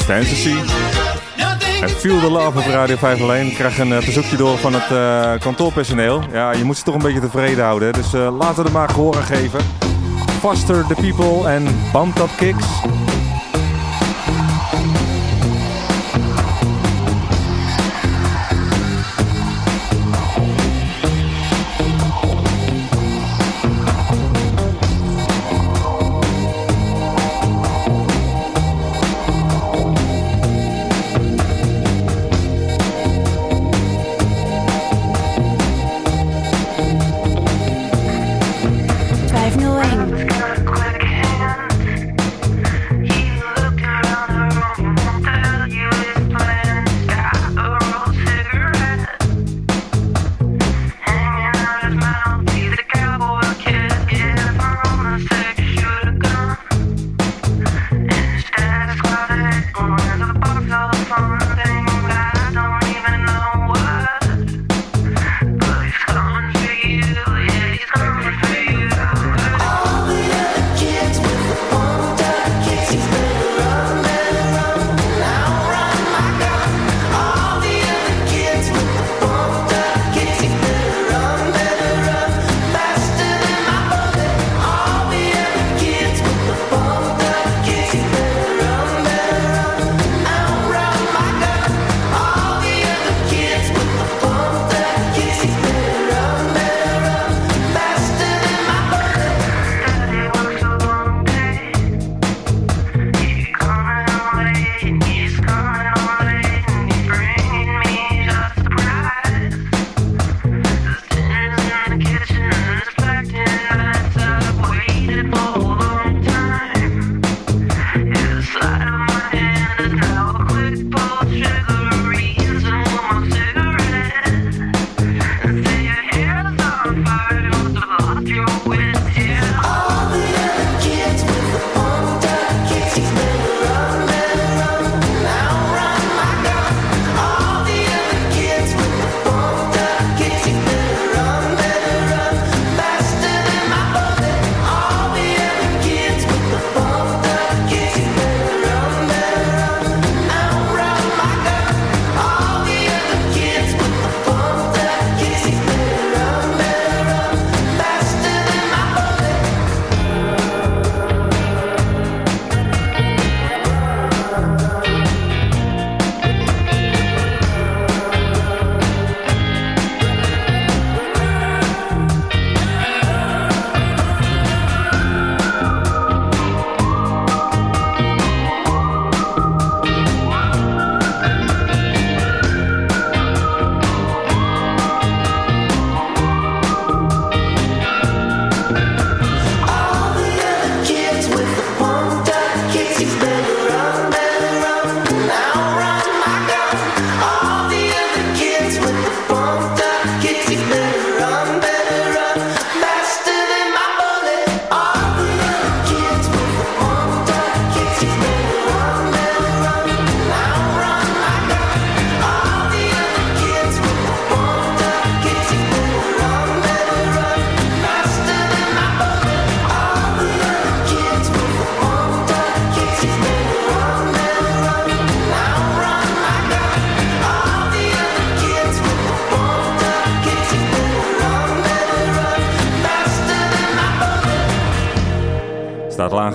Fantasy. En Feel the Love op Radio 5 501 krijg een uh, verzoekje door van het eh, kantoorpersoneel. Ja, je moet ze toch een beetje tevreden houden. Dus eh, laten we er maar gehoor aan geven. Faster the People en Bump Up Kicks.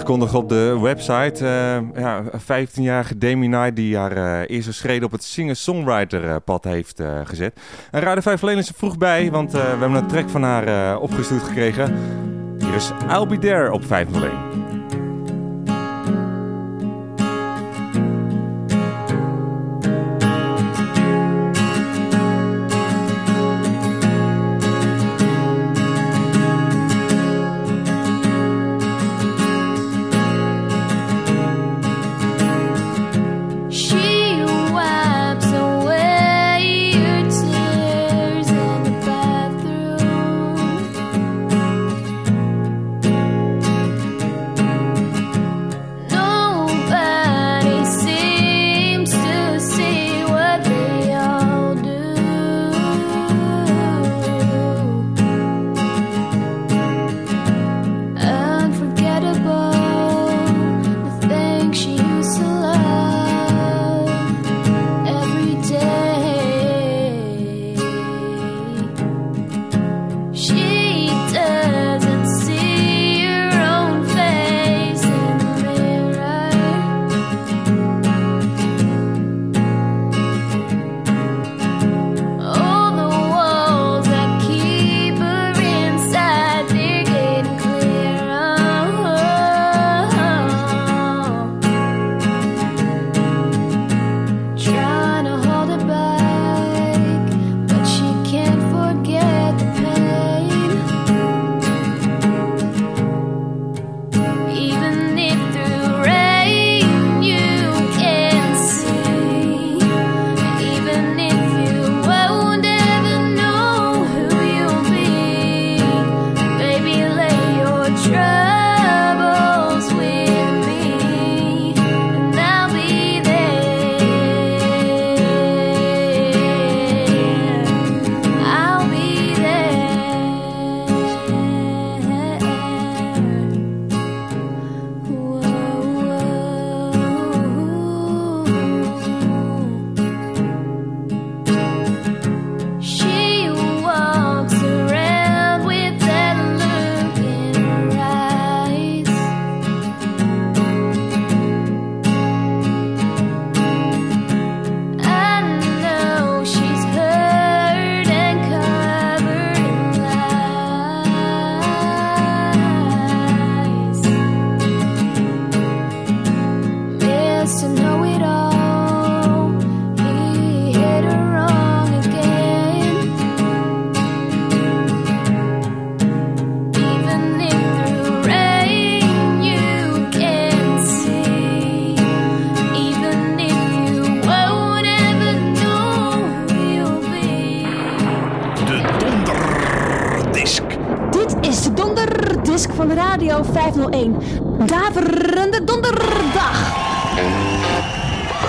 Aangekondigd op de website. Uh, ja, 15-jarige Demi Knight die haar uh, eerste schreden op het singer-songwriter pad heeft gezet. En Radio 5 alleen is er vroeg bij, want we hebben een track van haar opgestuurd gekregen. Hier is I'll Be There op 501.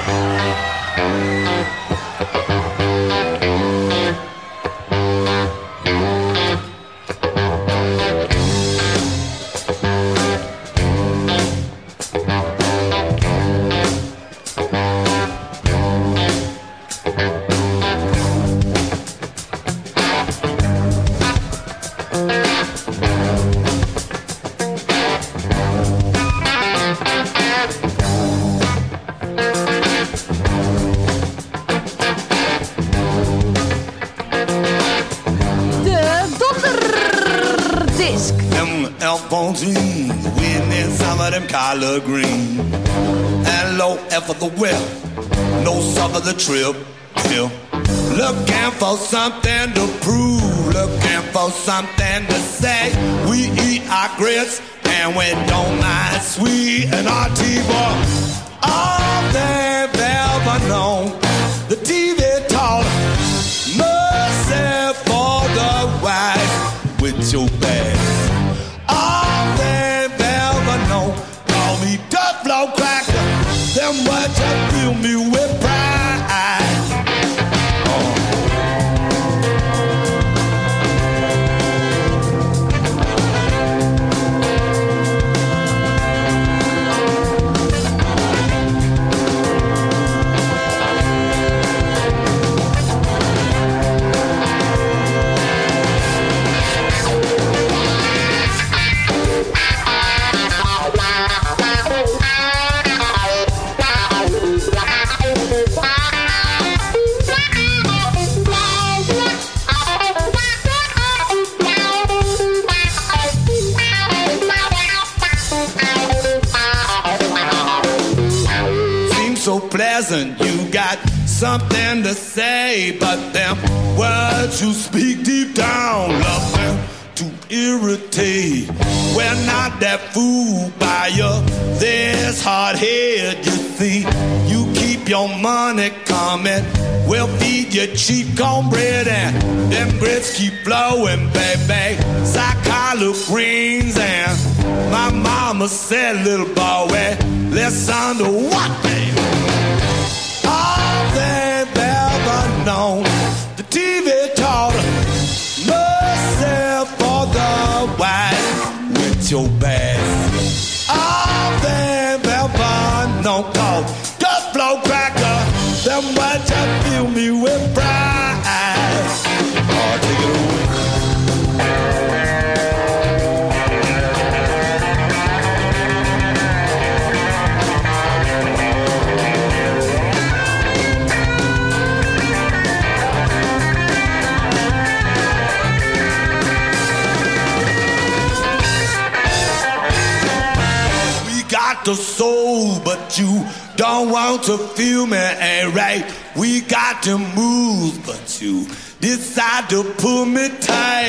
Color trip. sad little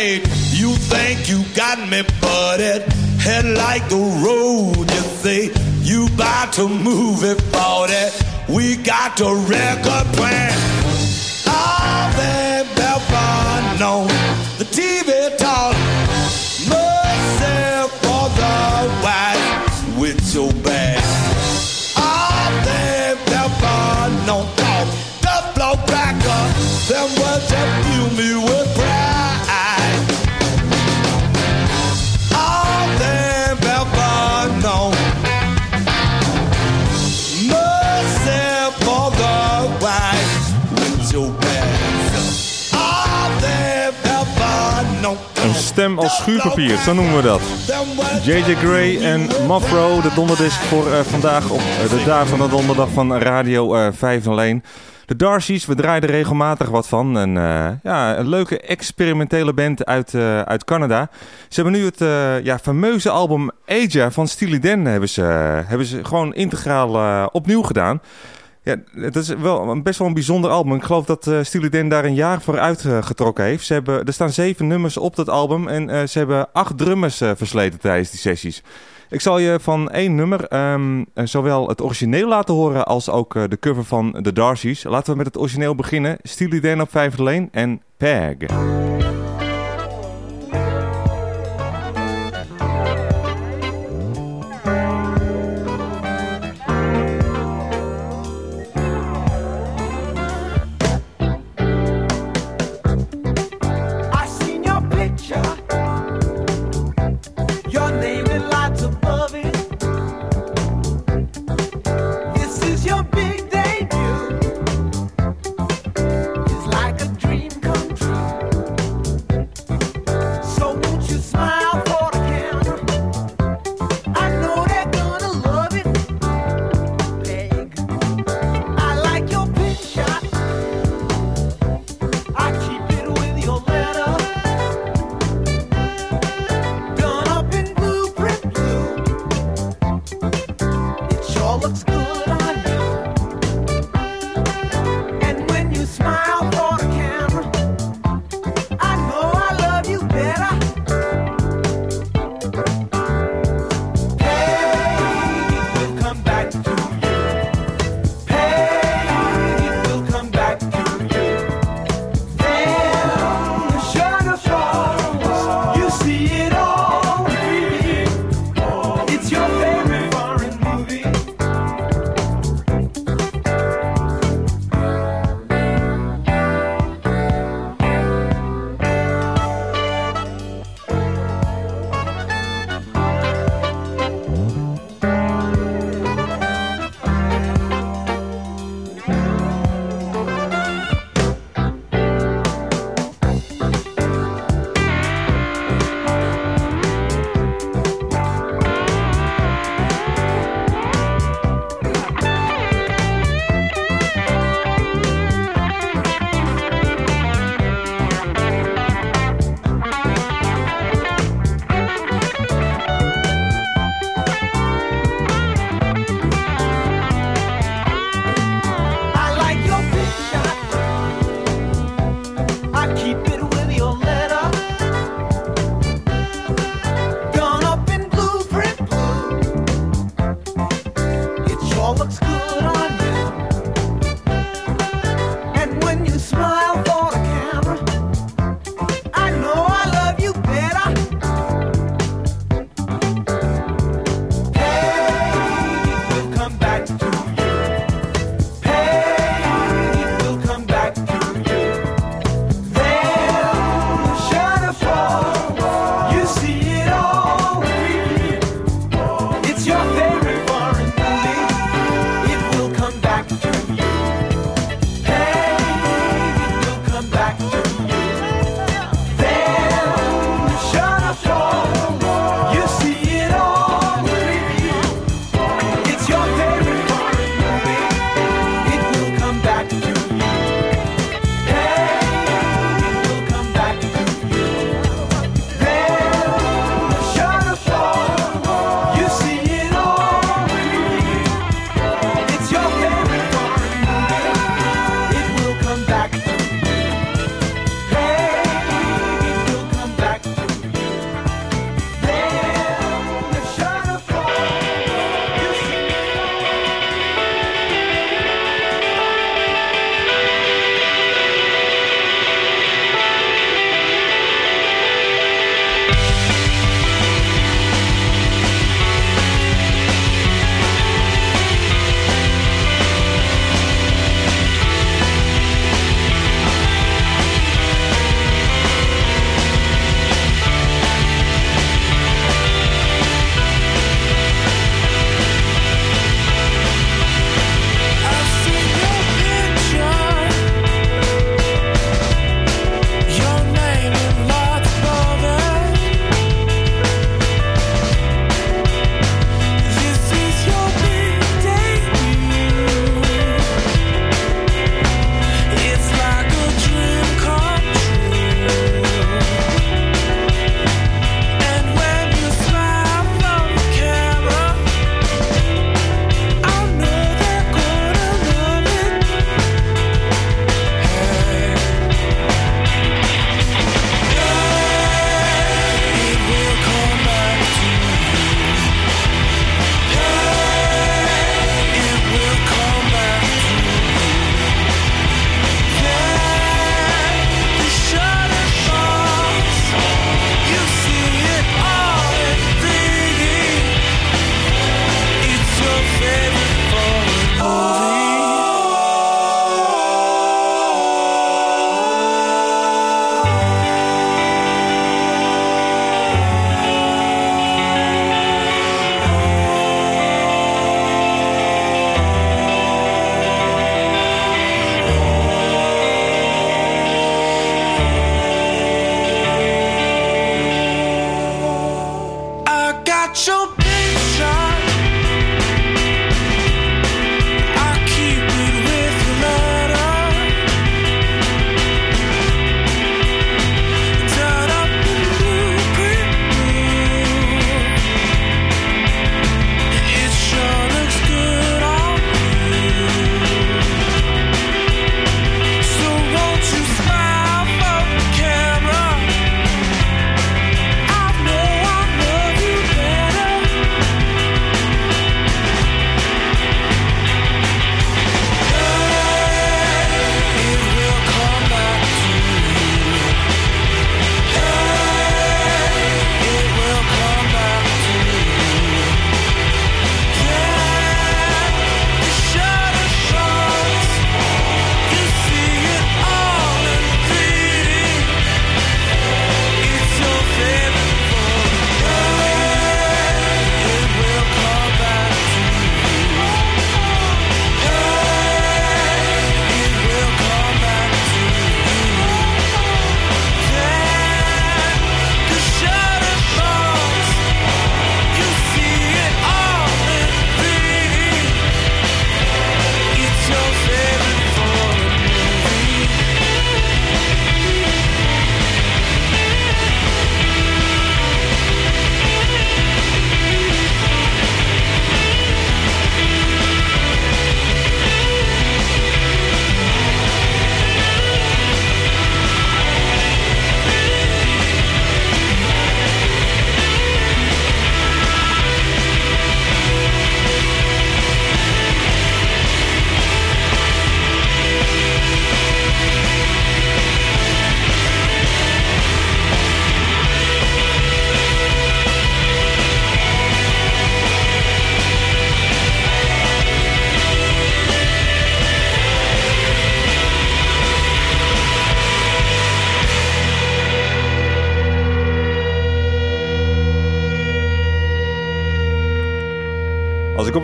tight. You think you got me but it head like the road. You say you about to move it, for that. We got the record plan. They've ever known, Als schuurpapier, zo noemen we dat. JJ Gray en Mafro, de donderdisc voor eh, vandaag op eh, de dag van de donderdag van Radio eh 501. De Darcy's, we draaiden regelmatig wat van. En, ja, een leuke experimentele band uit, uit Canada. Ze hebben nu het ja, fameuze album Aja van Steely Dan hebben ze, hebben ze gewoon integraal opnieuw gedaan. Ja, het is wel een best wel een bijzonder album. Ik geloof dat eh Steely Dan daar een jaar voor uitgetrokken heeft. Ze hebben, er staan zeven nummers op dat album en eh, ze hebben acht drummers eh, versleten tijdens die sessies. Ik zal je van één nummer ehm, eh, zowel het origineel laten horen als ook eh, de cover van The Darcy's. Laten we met het origineel beginnen. Steely Dan op 5 Lane en Peg.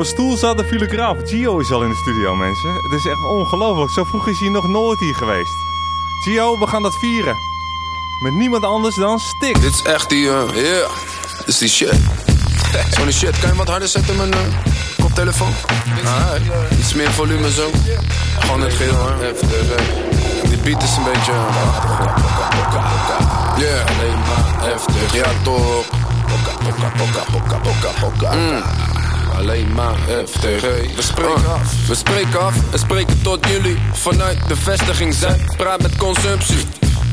Een stoel zat, ik eraf. Gio is al in de studio, mensen. Het is echt ongelooflijk. Zo vroeg is hij nog nooit hier geweest. Gio, we gaan dat vieren. Met niemand anders dan Stik. Dit is echt die, eh, yeah. Dit is die shit. Zo'n shit. Kan je wat harder zetten, mijn uh, koptelefoon? Ah, iets meer volume zo. Gewoon het geheel, hoor. Even, uh, die beat is een beetje... Yeah. Alleen maar heftig. Ja, toch. Mm. Alleen maar heftig. We spreken af. We spreken af en spreken tot jullie. Vanuit de vestiging Zuid. Praat met consumptie.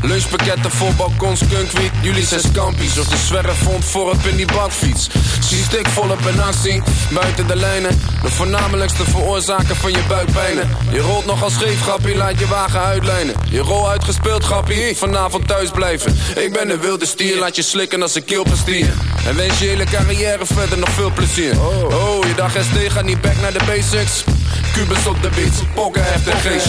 Lunchpakketten vol balkons, skunkwiet. Jullie zijn scampies of de zwerfvond voorop in die bakfiets. Zie stik volop in actie, buiten de lijnen. De voornamelijkste veroorzaker van je buikpijnen. Je rolt nog als scheef, grappie, laat je wagen uitlijnen. Je rol uitgespeeld, grappie, vanavond thuis blijven. Ik ben een wilde stier, laat je slikken als een keelpastier. En wens je hele carrière verder nog veel plezier. Oh, je dag ST gaat niet back naar de basics. Cubus op de beats, pokken heftig, geen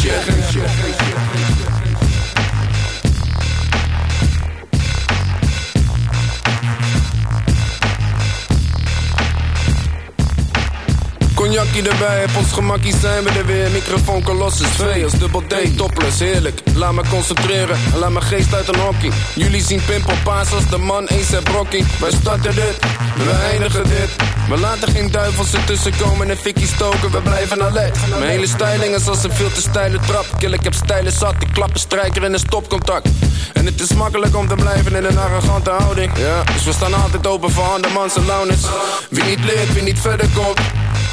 Cognacje erbij, op ons gemakkie zijn we er weer. Microfoon Colossus 2 als dubbel D, topless, heerlijk. Laat me concentreren en laat mijn geest uit een hockey. Jullie zien pimpelpaas als de man eens heb brokkie. Wij starten dit, we eindigen dit. We laten geen duivels ertussen komen en fikkie stoken, we blijven alert. Mijn hele styling is als een veel te steile trap. Kill, ik heb stijlen zat, ik klap een strijker in een stopcontact. En het is makkelijk om te blijven in een arrogante houding. Ja, dus we staan altijd open voor andermans en launes. Wie niet leert, wie niet verder komt.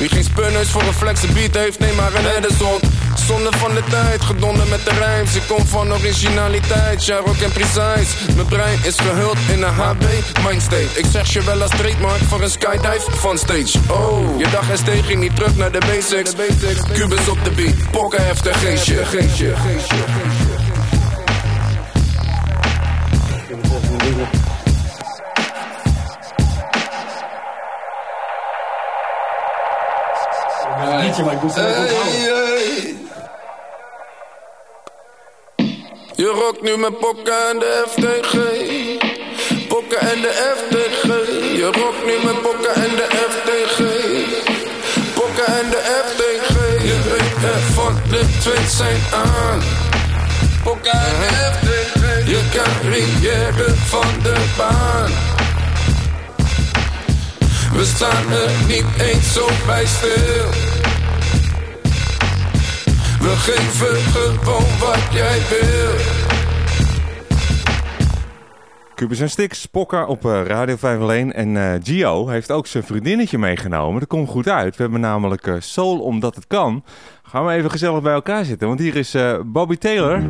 Wie geen spunners voor een flexe beat heeft, neem maar een Edison. Zonde van de tijd, gedonder met de rijms. Ik kom van originaliteit, sharp en precise. Mijn brein is gehuld in een HB mindstate. Ik zeg je wel als trademark voor een skydive van stage. Oh, je dag ST ging niet terug naar de basics. Cubus op de beat, pokken heftig, geen shit, geen shit, geen shit. liedje, maar ik moest het ook onthouden. Je rokt nu met Pokken en de FTG. Pokken en de FTG. Je rokt nu met Pokken en de FTG. Pokken en de FTG. Je weet ervan, de twee zijn aan. Pokken en de FTG. Je carrière van de baan. We staan er niet eens zo bij stil. We geven gewoon wat jij wil. Cubus en Stix, Spokker op eh, Radio 501. En eh, Gio heeft ook zijn vriendinnetje meegenomen. Dat komt goed uit. We hebben namelijk eh, Soul Omdat Het Kan. Gaan we even gezellig bij elkaar zitten. Want hier is Bobby Taylor.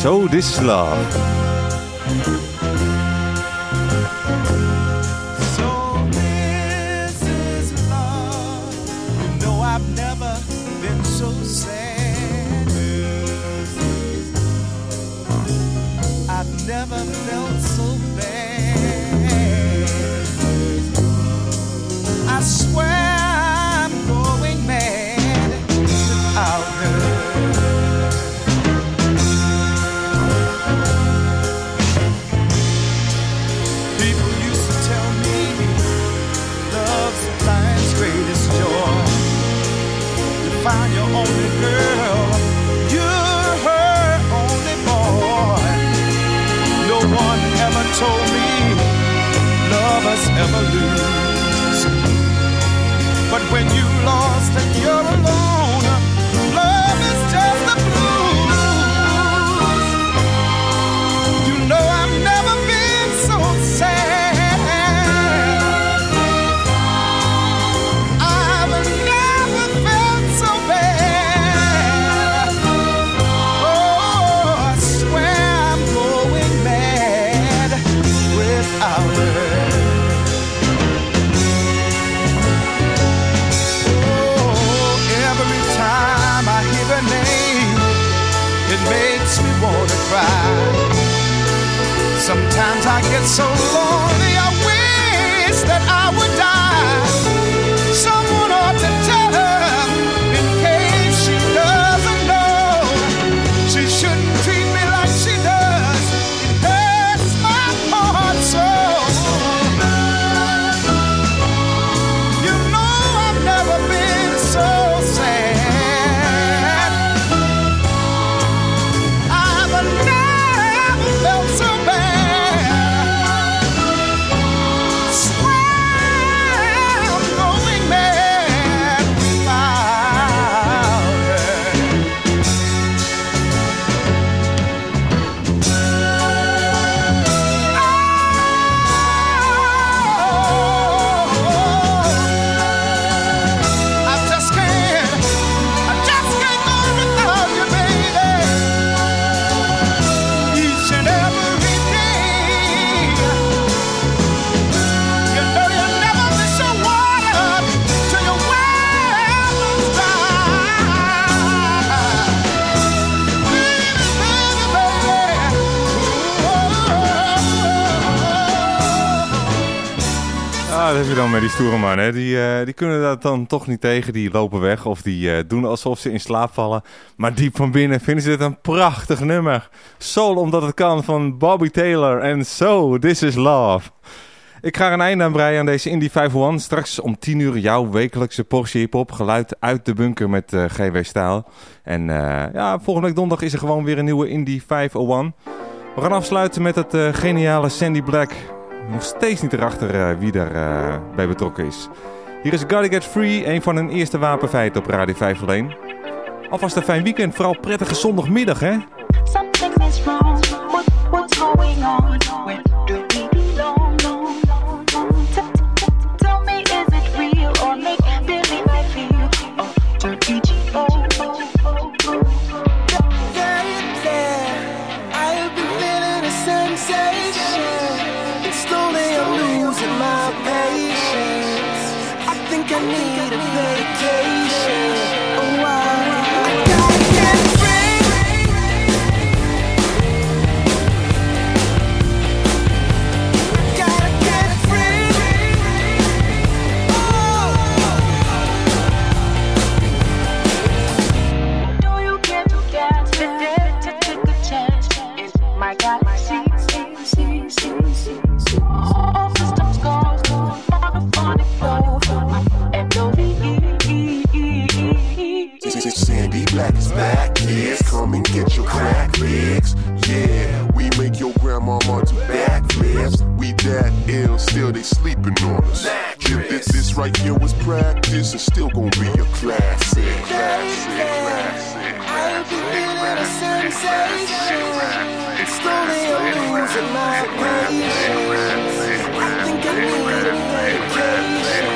So This is Love. Ever lose. But when you so long. Die eh, die kunnen dat dan toch niet tegen. Die lopen weg of die eh, doen alsof ze in slaap vallen. Maar diep van binnen vinden ze dit een prachtig nummer. Soul omdat het kan van Bobby Taylor en So, This Is Love. Ik ga een einde aan breien aan deze Indie 501. Straks om 10 uur jouw wekelijkse portie hip-hop. Geluid uit de bunker met eh, GW Staal. En ja, volgende week donderdag is er gewoon weer een nieuwe Indie 501. We gaan afsluiten met het geniale Sandy Black. Nog steeds niet erachter eh, wie daar eh, bij betrokken is. Hier is Gotta Get Free, een van hun eerste wapenfeiten op Radio 501. Alvast een fijn weekend, vooral prettige zondagmiddag hè. Something is wrong. black is back, kids. Come and get your crack legs. Yeah, we make your grandmama do backflips. We that ill, still they sleeping on us. If this, this right here was practice, it's still gonna be a classic. Classic, classic, classic, classic, classic. It's slowly I'm Classic. Classic. Classic. Classic. Classic. Classic. Classic. Classic. Classic.